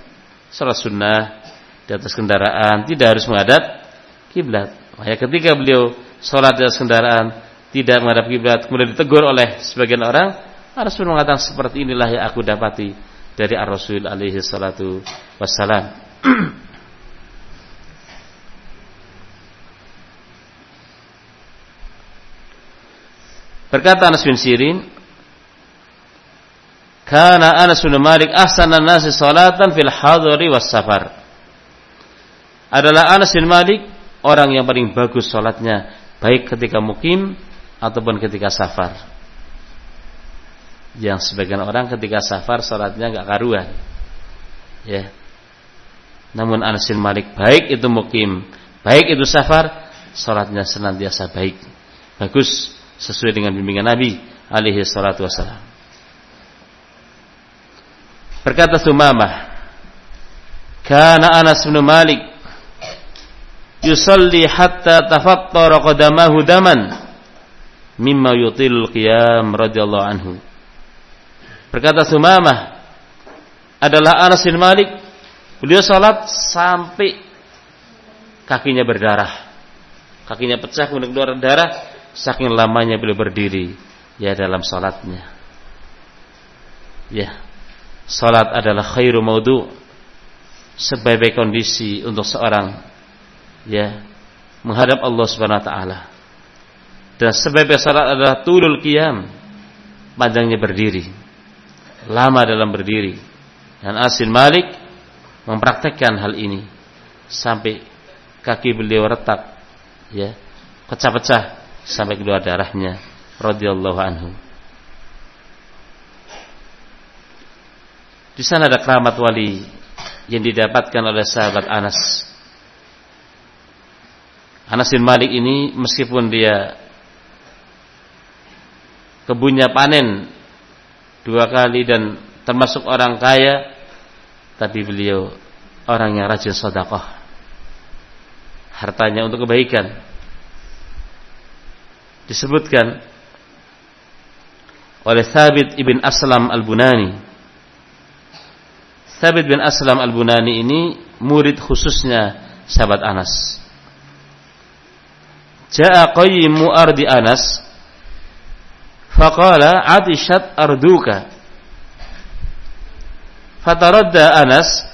Sholat sunnah di atas kendaraan tidak harus menghadap kiblat. Makanya ketika beliau sholat di atas kendaraan tidak menghadap kiblat, kemudian ditegur oleh sebagian orang, Rasul mengatakan seperti inilah yang aku dapati dari Ar-Rasul alaihi salatu wassalam. [clears throat] Berkata Anas bin Sirin, "Kana Anas bin Malik ahsanan nasi salatan fil hadari was safar." Adalah Anas bin Malik orang yang paling bagus salatnya baik ketika mukim ataupun ketika safar. Yang sebagian orang ketika safar salatnya enggak karuan. Ya. Namun Anas bin Malik baik itu mukim, baik itu safar, salatnya senantiasa baik. Bagus sesuai dengan bimbingan Nabi alaihi salatu wasalam. Berkata Sumamah, "Kana Anas bin Malik yusalli hatta tafattara qadamahu daman mimma yutil qiyam radhiyallahu anhu." Berkata Sumamah adalah Anas bin Malik, beliau salat sampai kakinya berdarah. Kakinya pecah kemudian keluar darah saking lamanya beliau berdiri ya dalam salatnya. Ya. Salat adalah khairu maudu sebaik kondisi untuk seorang ya menghadap Allah Subhanahu wa taala. Dan sebaik salat adalah tulul qiyam, panjangnya berdiri. Lama dalam berdiri. Dan Asin Malik mempraktekkan hal ini sampai kaki beliau retak ya pecah-pecah sampai keluar darahnya radhiyallahu anhu di sana ada keramat wali yang didapatkan oleh sahabat Anas Anas bin Malik ini meskipun dia kebunnya panen dua kali dan termasuk orang kaya tapi beliau orang yang rajin sedekah hartanya untuk kebaikan. Disebutkan oleh Thabit ibn Aslam al-Bunani. Thabit bin Aslam al-Bunani ini murid khususnya sahabat Anas. Ja'a qayyimu ardi Anas faqala atishat arduka fataradda Anas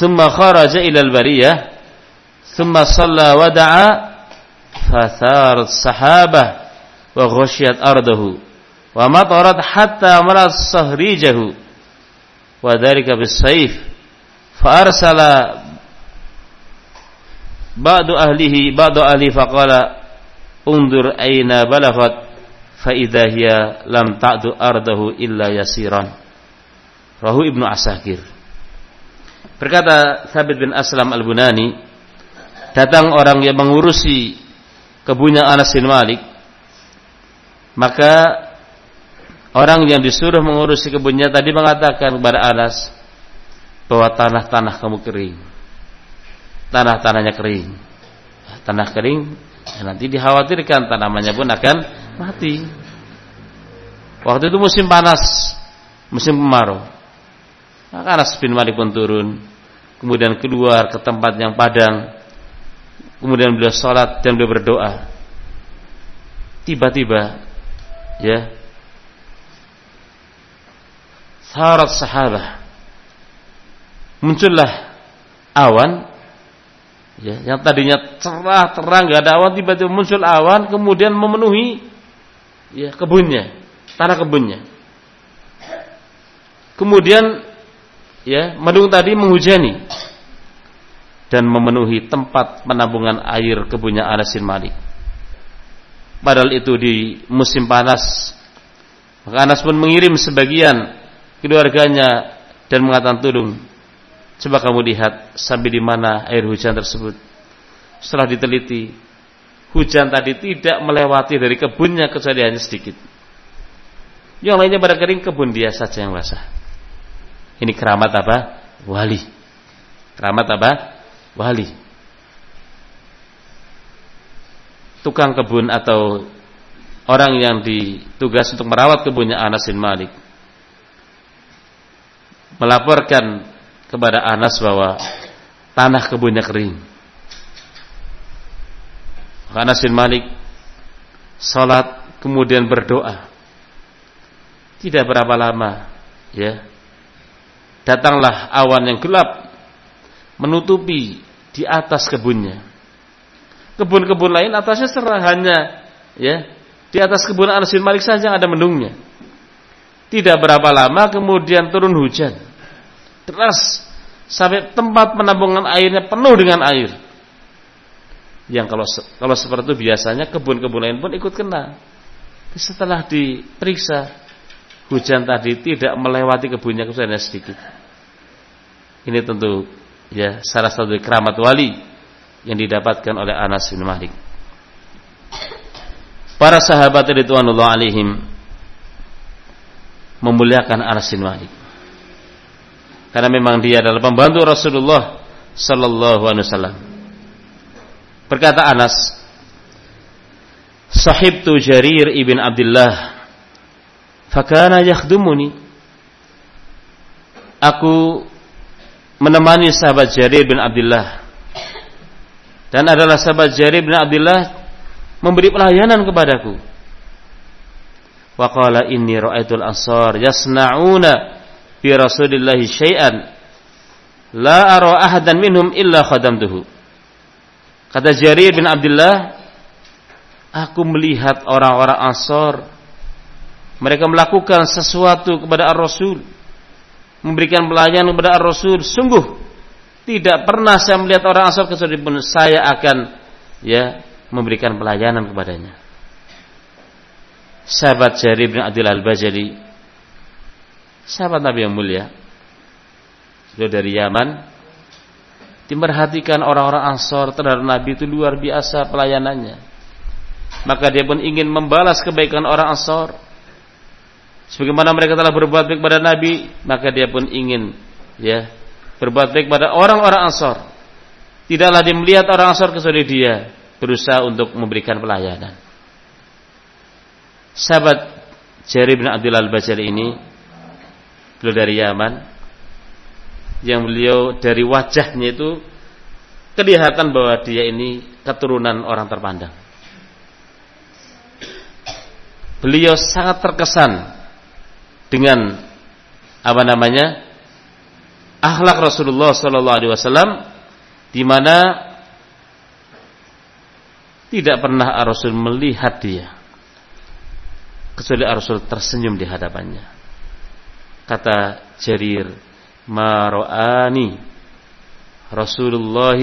thumma kharaja ila al-bariyah ثم صلى ودعا فثارت السحابة وغشيت أرضه ومطرت wa dzalika bisaif fa arsala ba'du ahlihi ba'du ahli faqala undur aina balagat fa lam ta'du ardahu illa yasiran. Rahu ibnu asakir. Berkata Thabit bin Aslam al-Bunani datang orang yang mengurusi kebunnya Anas bin Malik maka orang yang disuruh mengurusi kebunnya tadi mengatakan kepada Anas bahwa tanah-tanah kamu kering. Tanah-tanahnya kering. Tanah kering nanti dikhawatirkan tanamannya pun akan mati. Waktu itu musim panas, musim kemarau. Maka Anas bin Malik pun turun, kemudian keluar ke tempat yang padang, Kemudian beliau sholat dan beliau berdoa. Tiba-tiba, ya, sarat sahabat muncullah awan ya yang tadinya cerah terang gak ada awan tiba-tiba muncul awan kemudian memenuhi ya kebunnya tanah kebunnya kemudian ya mendung tadi menghujani dan memenuhi tempat penampungan air kebunnya Anas Malik. Padahal itu di musim panas. Maka Anas pun mengirim sebagian keluarganya dan mengatakan tudung. Coba kamu lihat sampai di mana air hujan tersebut. Setelah diteliti, hujan tadi tidak melewati dari kebunnya kecuali hanya sedikit. Yang lainnya pada kering kebun dia saja yang basah. Ini keramat apa? Wali. Keramat apa? wali. Tukang kebun atau orang yang ditugas untuk merawat kebunnya Anas bin Malik melaporkan kepada Anas bahwa tanah kebunnya kering. Anas bin Malik salat kemudian berdoa. Tidak berapa lama, ya. Datanglah awan yang gelap menutupi di atas kebunnya. Kebun-kebun lain atasnya serah hanya ya di atas kebun Anas bin Malik saja ada mendungnya. Tidak berapa lama kemudian turun hujan deras sampai tempat penampungan airnya penuh dengan air. Yang kalau kalau seperti itu biasanya kebun-kebun lain pun ikut kena. Setelah diperiksa hujan tadi tidak melewati kebunnya kecuali sedikit. Ini tentu ya salah satu keramat wali yang didapatkan oleh Anas bin Malik. Para sahabat ridwanullah alaihim memuliakan Anas bin Malik. Karena memang dia adalah pembantu Rasulullah sallallahu alaihi wasallam. Berkata Anas, "Sahibtu Jarir ibn Abdullah, fakana yakhdumuni." Aku menemani sahabat Jarir bin Abdullah dan adalah sahabat Jarir bin Abdullah memberi pelayanan kepadaku. Wa qala inni ra'aitul ansar yasna'una bi Rasulillah syai'an la ara ahadan minhum illa khadamtuhu. Kata Jarir bin Abdullah, aku melihat orang-orang Ansar mereka melakukan sesuatu kepada Ar-Rasul, memberikan pelayanan kepada Ar-Rasul, sungguh tidak pernah saya melihat orang Ansar kecuali pun saya akan ya memberikan pelayanan kepadanya. Sahabat Jarir bin Abdul Al-Bajali sahabat Nabi yang mulia sudah dari Yaman diperhatikan orang-orang Ansor terhadap Nabi itu luar biasa pelayanannya maka dia pun ingin membalas kebaikan orang Ansor sebagaimana mereka telah berbuat baik kepada Nabi maka dia pun ingin ya berbuat baik kepada orang-orang Ansor. Tidaklah dia melihat orang Ansor kecuali dia berusaha untuk memberikan pelayanan. Sahabat Jari bin Abdul Al-Bajali ini beliau dari Yaman yang beliau dari wajahnya itu kelihatan bahwa dia ini keturunan orang terpandang. Beliau sangat terkesan dengan apa namanya akhlak Rasulullah sallallahu alaihi wasallam di mana tidak pernah Rasul melihat dia kecuali Rasul tersenyum di hadapannya. Kata Jarir, "Maroani Rasulullah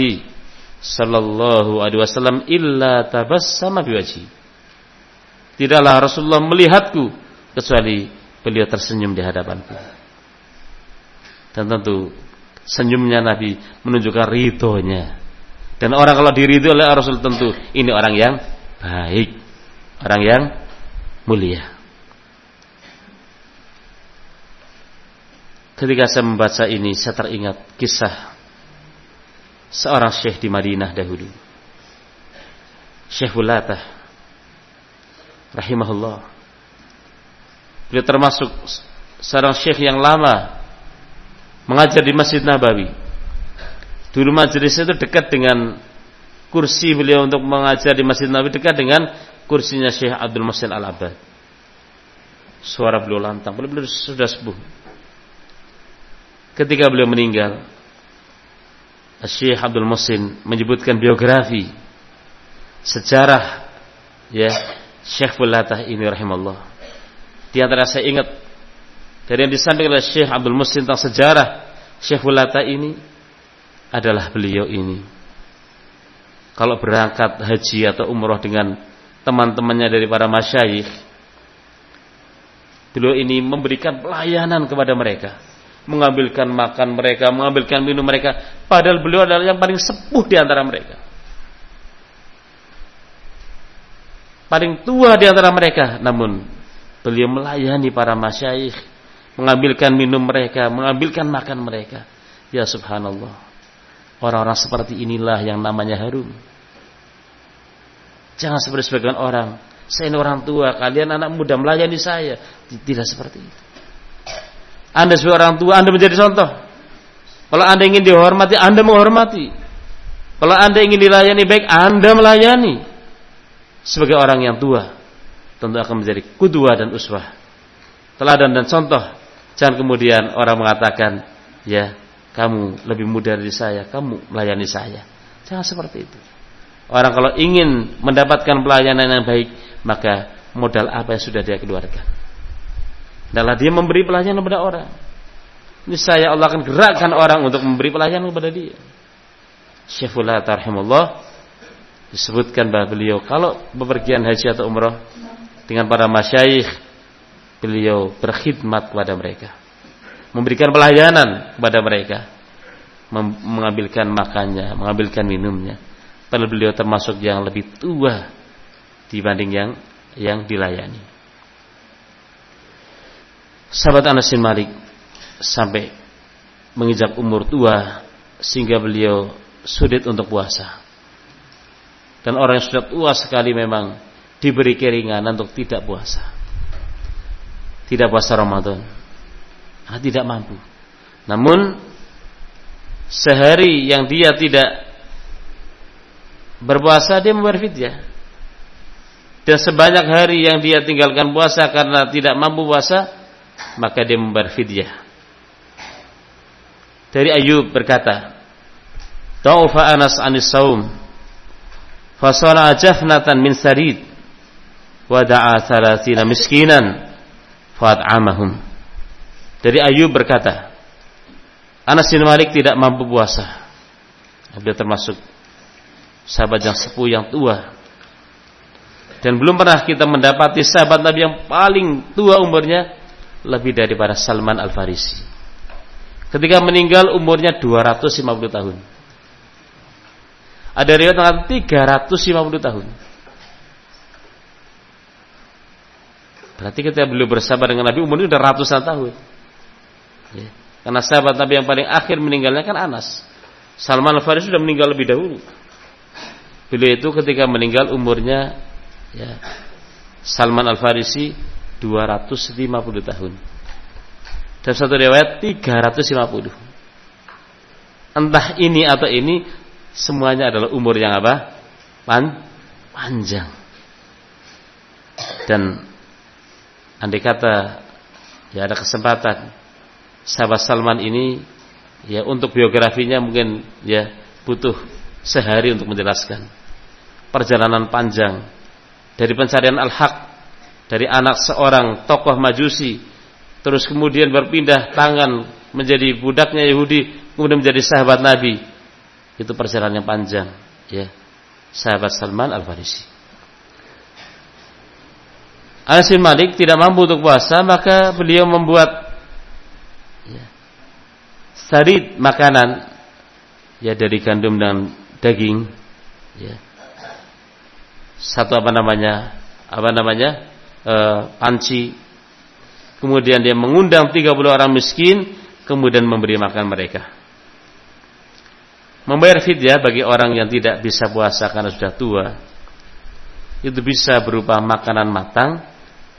sallallahu alaihi wasallam illa tabassama biwajhi." Tidaklah Rasulullah melihatku kecuali beliau tersenyum di hadapanku. Dan tentu senyumnya Nabi menunjukkan ridhonya. Dan orang kalau diridho oleh Rasul tentu ini orang yang baik, orang yang mulia. Ketika saya membaca ini, saya teringat kisah seorang syekh di Madinah dahulu. Syekh Wulatah rahimahullah. Beliau termasuk seorang syekh yang lama mengajar di Masjid Nabawi. Dulu majelisnya itu dekat dengan kursi beliau untuk mengajar di Masjid Nabawi dekat dengan kursinya Syekh Abdul Muhsin Al-Abad. Suara beliau lantang, beliau sudah sepuh. Ketika beliau meninggal, Syekh Abdul Muhsin menyebutkan biografi sejarah ya Syekh Fulatah ini rahimahullah. Di antara saya ingat dari yang disampaikan oleh Syekh Abdul Muslim tentang sejarah Syekh Fulata ini adalah beliau ini. Kalau berangkat haji atau umroh dengan teman-temannya dari para masyayikh, beliau ini memberikan pelayanan kepada mereka, mengambilkan makan mereka, mengambilkan minum mereka, padahal beliau adalah yang paling sepuh di antara mereka. Paling tua di antara mereka, namun beliau melayani para masyayikh mengambilkan minum mereka, mengambilkan makan mereka. Ya subhanallah. Orang-orang seperti inilah yang namanya harum. Jangan seperti sebagian orang. Saya ini orang tua, kalian anak muda melayani saya. Tidak seperti itu. Anda sebagai orang tua, Anda menjadi contoh. Kalau Anda ingin dihormati, Anda menghormati. Kalau Anda ingin dilayani baik, Anda melayani. Sebagai orang yang tua, tentu akan menjadi kudua dan uswah. Teladan dan contoh Jangan kemudian orang mengatakan, ya kamu lebih muda dari saya, kamu melayani saya. Jangan seperti itu. Orang kalau ingin mendapatkan pelayanan yang baik, maka modal apa yang sudah dia keluarkan. Adalah dia memberi pelayanan kepada orang. Ini saya Allah akan gerakkan orang untuk memberi pelayanan kepada dia. Syekhullah tarhimullah disebutkan bahwa beliau kalau bepergian haji atau umrah dengan para masyayikh beliau berkhidmat kepada mereka memberikan pelayanan kepada mereka mengambilkan makannya mengambilkan minumnya padahal beliau termasuk yang lebih tua dibanding yang yang dilayani sahabat Anas bin Malik sampai menginjak umur tua sehingga beliau sulit untuk puasa dan orang yang sudah tua sekali memang diberi keringanan untuk tidak puasa tidak puasa Ramadan. Karena tidak mampu. Namun sehari yang dia tidak berpuasa dia membayar fidyah. Dan sebanyak hari yang dia tinggalkan puasa karena tidak mampu puasa, maka dia membayar fidyah. Dari Ayub berkata, Taufa Anas anis saum, fasala jafnatan min sarid, wa da'a thalathina miskinan, fa'at'amahum. Dari Ayub berkata, Anas bin Malik tidak mampu puasa. Dia termasuk sahabat yang sepuh yang tua. Dan belum pernah kita mendapati sahabat Nabi yang paling tua umurnya lebih daripada Salman Al-Farisi. Ketika meninggal umurnya 250 tahun. Ada riwayat mengatakan 350 tahun. Berarti ketika beliau bersahabat dengan Nabi umurnya sudah ratusan tahun. Ya. Karena sahabat Nabi yang paling akhir meninggalnya kan Anas. Salman Al-Farisi sudah meninggal lebih dahulu. Beliau itu ketika meninggal umurnya ya, Salman Al-Farisi 250 tahun. Dan satu riwayat 350. Entah ini atau ini semuanya adalah umur yang apa? Pan panjang. Dan andai kata ya ada kesempatan sahabat Salman ini ya untuk biografinya mungkin ya butuh sehari untuk menjelaskan perjalanan panjang dari pencarian al-haq dari anak seorang tokoh majusi terus kemudian berpindah tangan menjadi budaknya Yahudi kemudian menjadi sahabat Nabi. Itu perjalanan yang panjang ya. Sahabat Salman Al-Farisi. Anas bin Malik tidak mampu untuk puasa maka beliau membuat ya, sarid makanan ya dari gandum dan daging ya. Satu apa namanya? Apa namanya e, panci. Kemudian dia mengundang 30 orang miskin kemudian memberi makan mereka. Membayar fidyah bagi orang yang tidak bisa puasa karena sudah tua itu bisa berupa makanan matang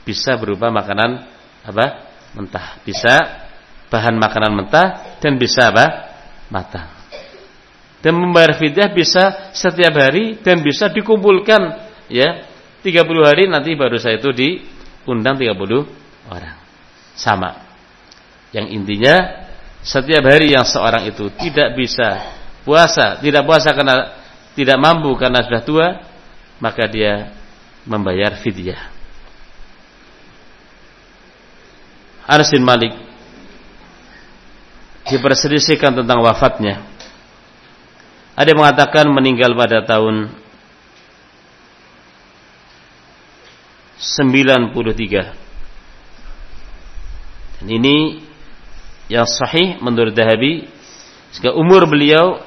bisa berupa makanan apa? mentah bisa bahan makanan mentah dan bisa apa? matang. Dan membayar fidyah bisa setiap hari dan bisa dikumpulkan ya 30 hari nanti baru saya itu diundang 30 orang. Sama. Yang intinya setiap hari yang seorang itu tidak bisa puasa tidak puasa karena tidak mampu karena sudah tua maka dia membayar fidyah. Anas bin Malik diperselisihkan tentang wafatnya. Ada yang mengatakan meninggal pada tahun 93. Dan ini yang sahih menurut Dahabi sehingga umur beliau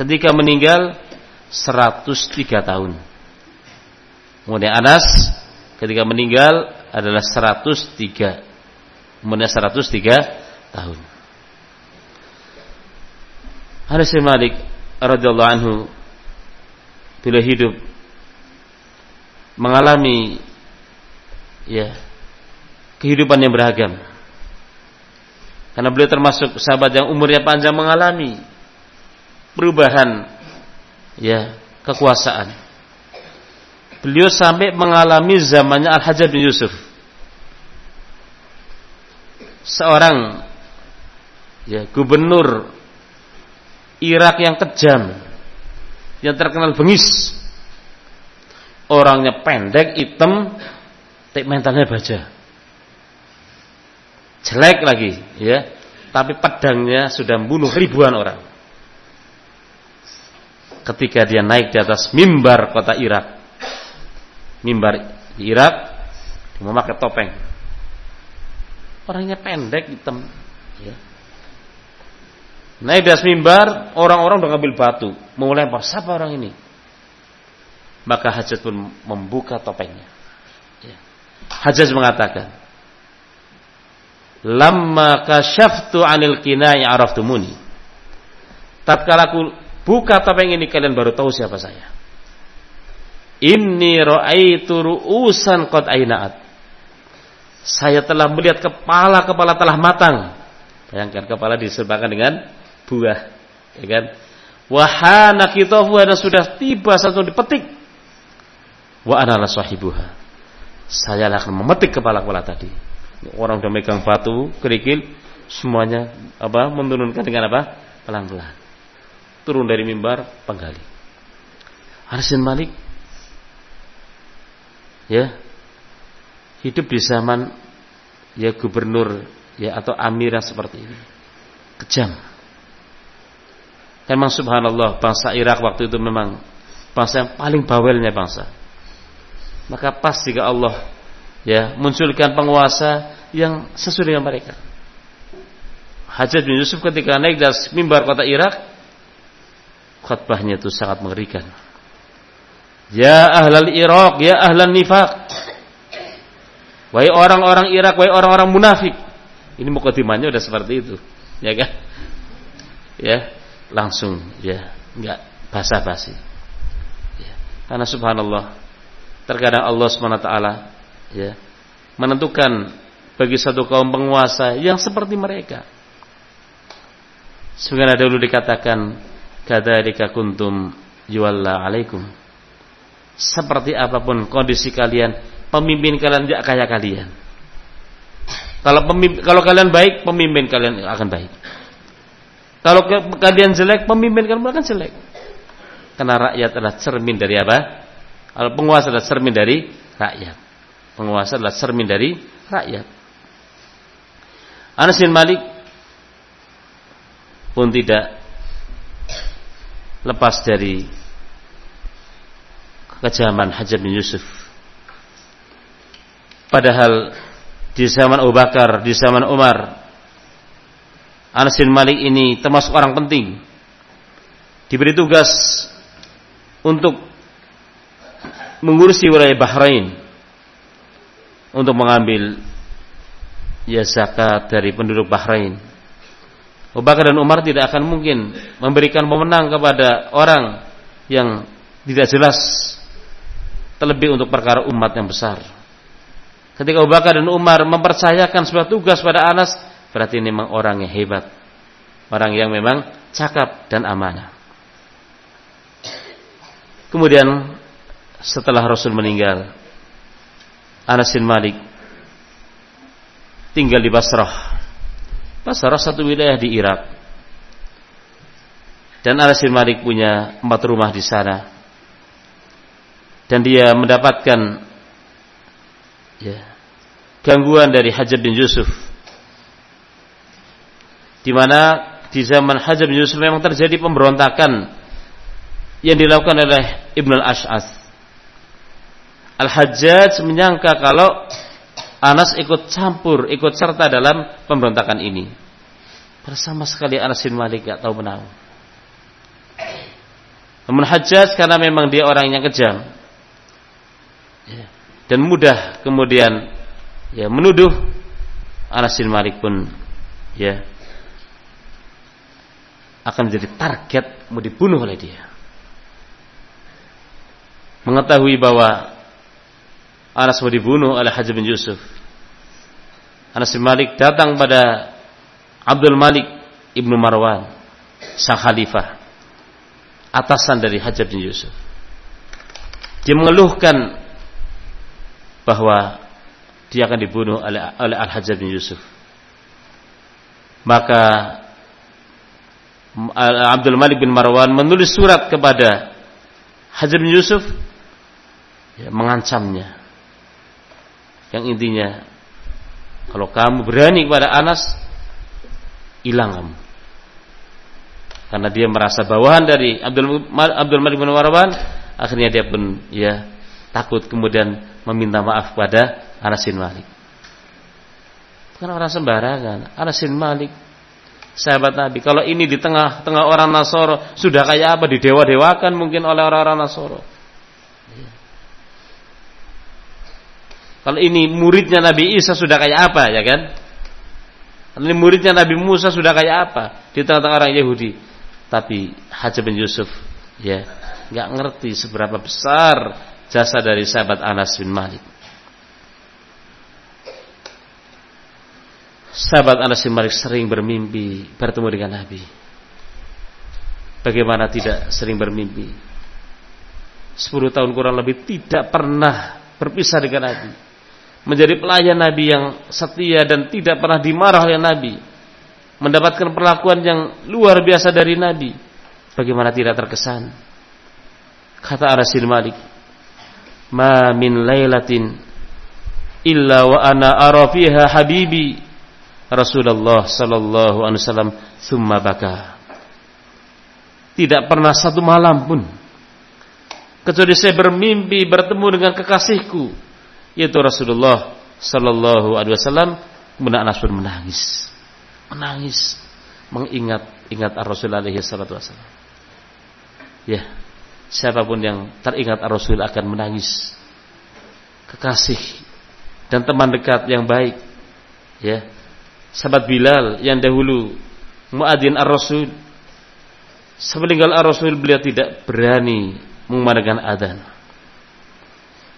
ketika meninggal 103 tahun. Kemudian Anas ketika meninggal adalah 103. Umurnya 103 tahun. Anas bin Malik radhiyallahu anhu bila hidup mengalami ya kehidupan yang beragam. Karena beliau termasuk sahabat yang umurnya panjang mengalami perubahan ya kekuasaan. Beliau sampai mengalami zamannya Al-Hajjaj bin Yusuf. Seorang ya gubernur Irak yang kejam yang terkenal bengis orangnya pendek, hitam, mentalnya baja. Jelek lagi, ya. Tapi pedangnya sudah membunuh ribuan orang. Ketika dia naik di atas mimbar kota Irak. Mimbar di Irak, dia memakai topeng. Orangnya pendek, hitam, ya. Naik di atas mimbar, orang-orang udah ngambil batu, mau lempar. Siapa orang ini? Maka Hajjaj pun membuka topengnya. Ya. Hajjaj mengatakan, Lama kasyaftu anil kinai araftumuni. Tatkala aku buka topeng ini kalian baru tahu siapa saya. Inni ra'aitu ru'usan qad ainaat. Saya telah melihat kepala-kepala telah matang. Bayangkan kepala diserbakan dengan buah, ya kan? Wahana kitafu dan sudah tiba satu dipetik. Wa ana sahibuha. Saya akan memetik kepala-kepala tadi. Orang sudah megang batu, kerikil, semuanya apa menurunkan dengan apa? Pelan-pelan. Turun dari mimbar, penggali. Anas Malik ya hidup di zaman ya gubernur ya atau amira seperti ini. Kejam. Memang subhanallah bangsa Irak waktu itu memang bangsa yang paling bawelnya bangsa. Maka pas jika Allah ya munculkan penguasa yang sesuai dengan mereka. Hajat bin Yusuf ketika naik dari mimbar kota Irak, khutbahnya itu sangat mengerikan. Ya ahlal Irak, ya ahlan nifaq. Wahai orang-orang Irak, wahai orang-orang munafik. Ini mukadimahnya udah seperti itu, ya kan? Ya, langsung ya, enggak basa-basi. Ya. Karena subhanallah, terkadang Allah SWT ya, menentukan bagi satu kaum penguasa yang seperti mereka. Sebagaimana dulu dikatakan, kadzalika kuntum yuwalla alaikum. Seperti apa pun kondisi kalian, pemimpin kalian tidak kaya kalian. Kalau pemimpin, kalau kalian baik, pemimpin kalian akan baik. Kalau kalian jelek, pemimpin kalian akan jelek. Karena rakyat adalah cermin dari apa? Kalau penguasa adalah cermin dari rakyat. Penguasa adalah cermin dari rakyat. Anas bin Malik pun tidak lepas dari kekejaman Hajar bin Yusuf. Padahal di zaman Abu Bakar, di zaman Umar, Anas bin Malik ini termasuk orang penting. Diberi tugas untuk mengurusi wilayah Bahrain untuk mengambil ya zakat dari penduduk Bahrain. Abu Bakar dan Umar tidak akan mungkin memberikan pemenang kepada orang yang tidak jelas terlebih untuk perkara umat yang besar. Ketika Abu Bakar dan Umar mempercayakan sebuah tugas pada Anas, berarti ini memang orang yang hebat. Orang yang memang cakap dan amanah. Kemudian setelah Rasul meninggal, Anas bin Malik tinggal di Basrah. Basrah satu wilayah di Irak. Dan Anas bin Malik punya empat rumah di sana dan dia mendapatkan ya, gangguan dari Hajar bin Yusuf di mana di zaman Hajar bin Yusuf memang terjadi pemberontakan yang dilakukan oleh Ibn al-Ash'as Al-Hajjaj menyangka kalau Anas ikut campur, ikut serta dalam pemberontakan ini bersama sekali Anas bin Malik gak tahu menang namun Hajjaj karena memang dia orang yang kejam Ya. dan mudah kemudian ya menuduh Anas bin Malik pun ya akan menjadi target mau dibunuh oleh dia. Mengetahui bahwa Anas mau dibunuh oleh Haji bin Yusuf. Anas bin Malik datang pada Abdul Malik ibnu Marwan, sang khalifah, atasan dari Haji bin Yusuf. Dia mengeluhkan bahwa dia akan dibunuh oleh, oleh Al-Hajjaj bin Yusuf. Maka Abdul Malik bin Marwan menulis surat kepada Hajjaj bin Yusuf ya, mengancamnya. Yang intinya kalau kamu berani kepada Anas hilang kamu. Karena dia merasa bawahan dari Abdul, Abdul Malik bin Marwan, akhirnya dia pun ya takut kemudian meminta maaf kepada Anas bin Malik. Bukan orang sembarangan. Anas bin Malik sahabat Nabi. Kalau ini di tengah-tengah orang Nasoro sudah kayak apa didewa-dewakan mungkin oleh orang-orang Nasoro. Kalau ini muridnya Nabi Isa sudah kayak apa ya kan? Kalau ini muridnya Nabi Musa sudah kayak apa di tengah-tengah orang Yahudi. Tapi Haji bin Yusuf ya nggak ngerti seberapa besar jasa dari sahabat Anas bin Malik. Sahabat Anas bin Malik sering bermimpi bertemu dengan Nabi. Bagaimana tidak sering bermimpi? Sepuluh tahun kurang lebih tidak pernah berpisah dengan Nabi. Menjadi pelayan Nabi yang setia dan tidak pernah dimarah oleh Nabi. Mendapatkan perlakuan yang luar biasa dari Nabi. Bagaimana tidak terkesan? Kata Arasil Malik, "Ma min lailatin illa wa ana ara fiha habibi Rasulullah sallallahu alaihi wasallam summa baka." Tidak pernah satu malam pun kecuali saya bermimpi bertemu dengan kekasihku yaitu Rasulullah sallallahu alaihi wasallam kemudian Anas pun menangis. Menangis. Mengingat ingat Rasul alaihi wasallam. Ya. Siapa pun yang teringat Rasul akan menangis. Kekasih dan teman dekat yang baik. Ya. Sahabat Bilal yang dahulu muadzin ar-Rasul. Sepeninggal Rasul beliau tidak berani mengumandangkan adzan.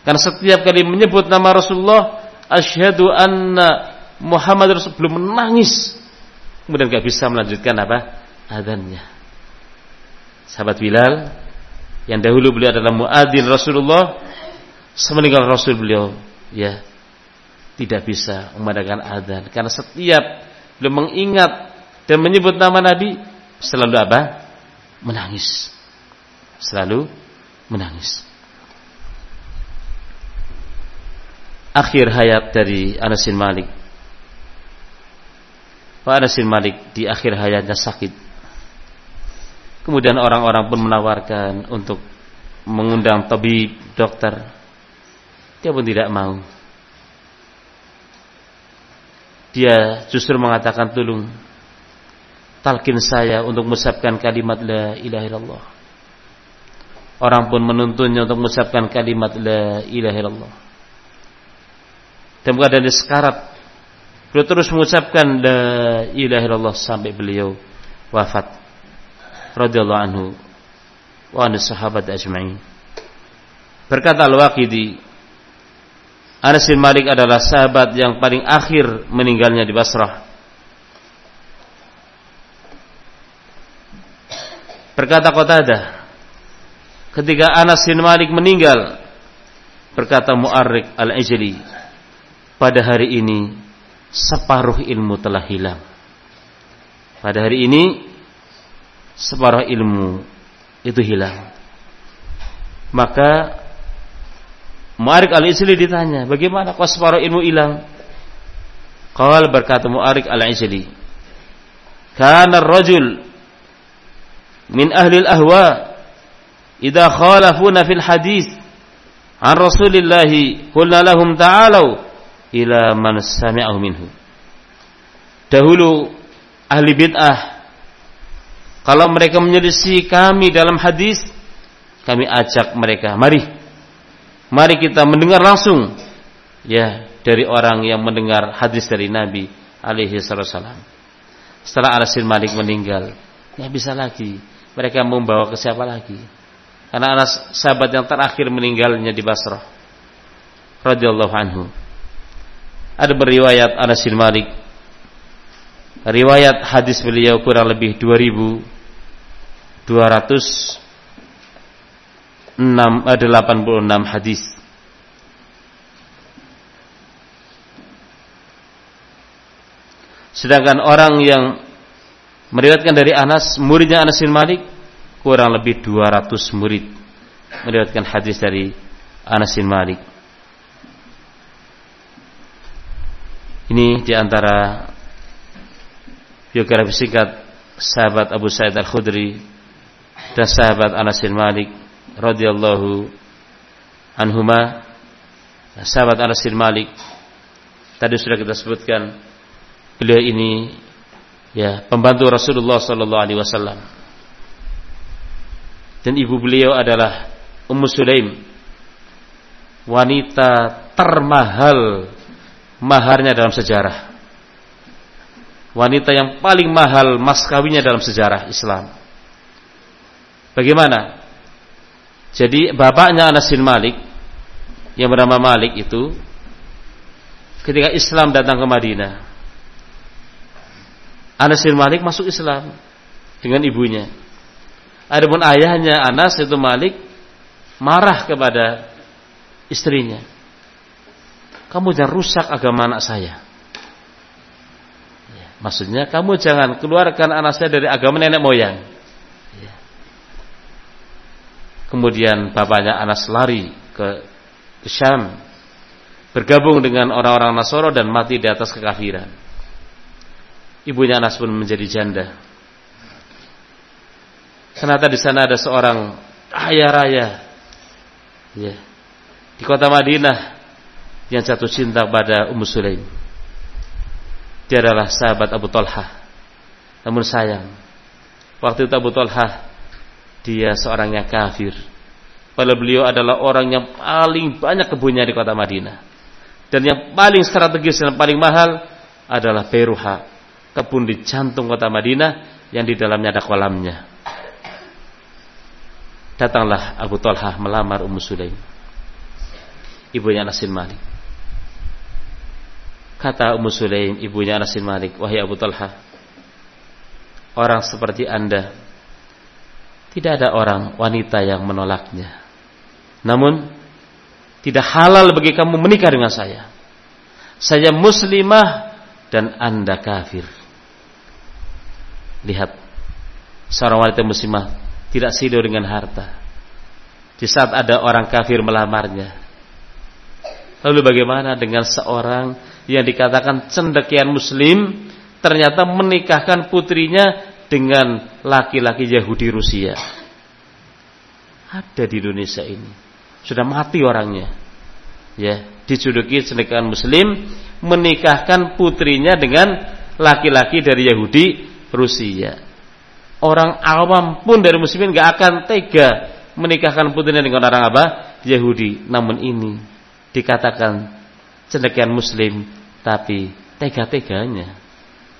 Karena setiap kali menyebut nama Rasulullah, asyhadu anna Muhammad Rasul belum menangis. Kemudian gak bisa melanjutkan apa? Adzannya. Sahabat Bilal yang dahulu beliau adalah muadzin Rasulullah, semeninggal Rasul beliau ya tidak bisa memandangkan adzan karena setiap beliau mengingat dan menyebut nama Nabi selalu apa? menangis. Selalu menangis. Akhir hayat dari Anas bin Malik. Pak Anas bin Malik di akhir hayatnya sakit. Kemudian orang-orang pun menawarkan untuk mengundang tabib, dokter. Dia pun tidak mau. Dia justru mengatakan tolong talkin saya untuk mengucapkan kalimat la ilaha illallah. Orang pun menuntunnya untuk mengucapkan kalimat la ilaha illallah. Dan keadaan sekarat. Beliau terus mengucapkan la ilaha illallah sampai beliau wafat. Radhiyallahu anhu wa an sahabat ajma'in. Berkata Al-Waqidi Anas bin Malik adalah sahabat yang paling akhir meninggalnya di Basrah. Berkata Qatadah, ketika Anas bin Malik meninggal, berkata Mu'arrik al-Ijli, pada hari ini separuh ilmu telah hilang. Pada hari ini separuh ilmu itu hilang. Maka Mu'arik al-Ijli ditanya, bagaimana kok separuh ilmu hilang? Qal berkata Mu'arik al-Ijli, kana rajul min ahli al-ahwa idza khalafuna fil hadis an Rasulillah qulna lahum ta'alu ila man sami'ahu minhu dahulu ahli bid'ah kalau mereka menyelisih kami dalam hadis kami ajak mereka mari mari kita mendengar langsung ya dari orang yang mendengar hadis dari Nabi alaihi wasallam setelah Anas bin Malik meninggal ya bisa lagi mereka membawa ke siapa lagi? Karena anak sahabat yang terakhir meninggalnya di Basrah. Radhiyallahu anhu. Ada beriwayat Anas bin Malik. Riwayat hadis beliau kurang lebih 2286 eh, hadis. Sedangkan orang yang meriwayatkan dari Anas, muridnya Anas bin Malik kurang lebih 200 murid meriwayatkan hadis dari Anas bin Malik. Ini di antara biografi singkat sahabat Abu Sa'id Al-Khudri dan sahabat Anas bin Malik radhiyallahu anhuma. Sahabat Anas bin Malik tadi sudah kita sebutkan beliau ini ya pembantu Rasulullah sallallahu alaihi wasallam. Dan ibu beliau adalah Ummu Sulaim. Wanita termahal maharnya dalam sejarah. Wanita yang paling mahal mas kawinnya dalam sejarah Islam. Bagaimana? Jadi bapaknya Anas bin Malik yang bernama Malik itu ketika Islam datang ke Madinah Anas bin Malik masuk Islam dengan ibunya. Adapun ayahnya Anas itu Malik marah kepada istrinya. Kamu jangan rusak agama anak saya. Ya, maksudnya kamu jangan keluarkan anak saya dari agama nenek moyang. Ya. Kemudian bapaknya Anas lari ke, ke Syam bergabung dengan orang-orang Nasoro dan mati di atas kekafiran. Ibunya Anas pun menjadi janda. Ternyata di sana ada seorang kaya raya, ya, di kota Madinah yang jatuh cinta pada Ummu Sulaim. Dia adalah sahabat Abu Talha. Namun sayang, waktu itu Abu Talha dia seorang yang kafir. Padahal beliau adalah orang yang paling banyak kebunnya di kota Madinah. Dan yang paling strategis dan paling mahal adalah Peruha, kebun di jantung kota Madinah yang di dalamnya ada kolamnya. Datanglah Abu Talha melamar Ummu Sulaim. Ibunya Nasin Malik. Kata Ummu Sulaim, ibunya Nasin Malik, "Wahai Abu Talha, orang seperti Anda tidak ada orang wanita yang menolaknya. Namun tidak halal bagi kamu menikah dengan saya. Saya muslimah dan anda kafir. Lihat, seorang wanita muslimah tidak sido dengan harta. Di saat ada orang kafir melamarnya. Lalu bagaimana dengan seorang yang dikatakan cendekian muslim ternyata menikahkan putrinya dengan laki-laki Yahudi Rusia? Ada di Indonesia ini sudah mati orangnya. Ya, dijuduki cendekiawan muslim menikahkan putrinya dengan laki-laki dari Yahudi Rusia. Orang awam pun dari muslimin gak akan tega menikahkan putrinya dengan orang apa? Yahudi. Namun ini dikatakan cendekiawan muslim tapi tega-teganya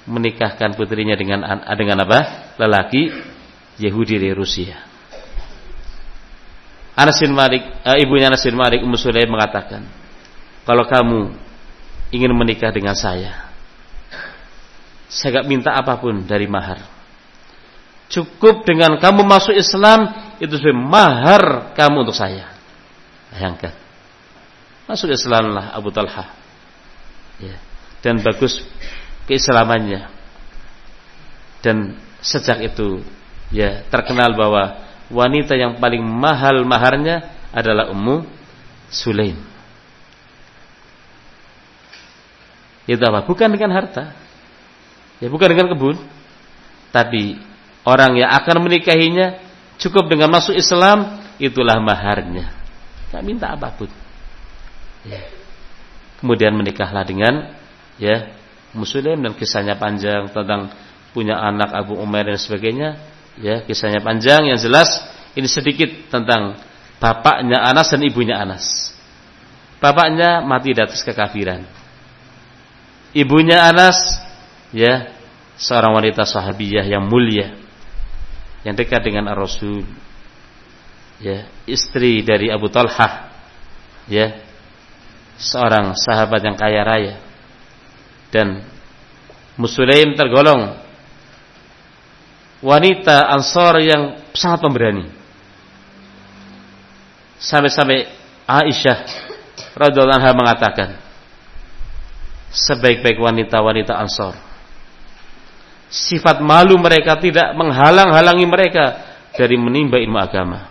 menikahkan putrinya dengan dengan apa? lelaki Yahudi dari Rusia. Anas bin Malik, uh, ibunya Anas bin Malik Ummu Sulaim mengatakan, "Kalau kamu ingin menikah dengan saya, saya gak minta apa pun dari mahar. Cukup dengan kamu masuk Islam itu sebagai mahar kamu untuk saya." Bayangkan. Masuk Islam lah Abu Talha. Ya. Dan bagus keislamannya. Dan sejak itu ya terkenal bahwa wanita yang paling mahal maharnya adalah Ummu Sulaim. Itu apa? Bukan dengan harta. Ya bukan dengan kebun. Tapi orang yang akan menikahinya cukup dengan masuk Islam itulah maharnya. Tak minta apa pun. Ya. Kemudian menikahlah dengan ya Muslim dan kisahnya panjang tentang punya anak Abu Umar dan sebagainya Ya, kisahnya panjang yang jelas ini sedikit tentang bapaknya Anas dan ibunya Anas. Bapaknya mati di atas kekafiran. Ibunya Anas ya seorang wanita sahabiyah yang mulia yang dekat dengan Ar-Rasul. Ya, istri dari Abu Talhah. Ya. Seorang sahabat yang kaya raya. Dan Musulaim tergolong wanita Ansor yang sangat pemberani. Sampai-sampai Aisyah radhiyallahu anha mengatakan, sebaik-baik wanita-wanita Ansor, sifat malu mereka tidak menghalang-halangi mereka dari menimba ilmu agama.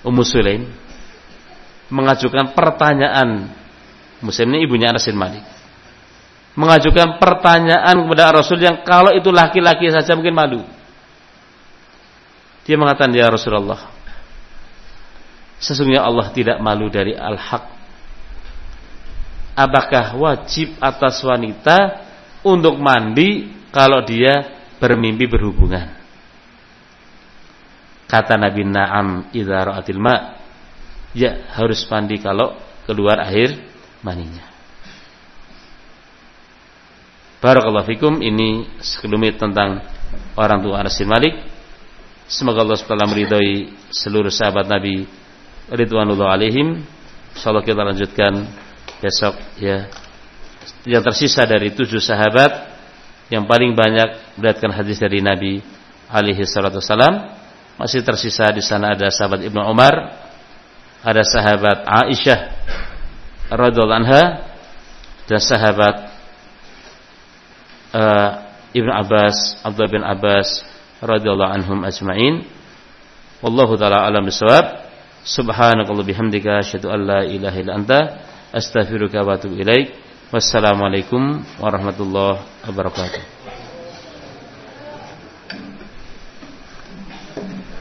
Ummu Sulaim mengajukan pertanyaan Muslim ini ibunya Anas bin Malik mengajukan pertanyaan kepada Rasul yang kalau itu laki-laki saja mungkin malu. Dia mengatakan ya Rasulullah, sesungguhnya Allah tidak malu dari al-haq. Apakah wajib atas wanita untuk mandi kalau dia bermimpi berhubungan? Kata Nabi Naam idza ra'atil ma. Ya, harus mandi kalau keluar air maninya. Barakallahu fikum ini sekelumit tentang orang tua Anas bin Malik. Semoga Allah SWT meridhai seluruh sahabat Nabi Ridwanullah alaihim. Insyaallah kita lanjutkan besok ya. Yang tersisa dari tujuh sahabat yang paling banyak melihatkan hadis dari Nabi alaihi salatu wasalam. Masih tersisa di sana ada sahabat Ibnu Umar, ada sahabat Aisyah radhiyallahu anha dan sahabat uh, Ibnu Abbas, Abdullah bin Abbas radhiyallahu anhum ajma'in. Wallahu taala alam bisawab. Subhanakallah bihamdika asyhadu an la ilaha illa anta astaghfiruka wa atubu ilaik. Wassalamualaikum warahmatullahi wabarakatuh.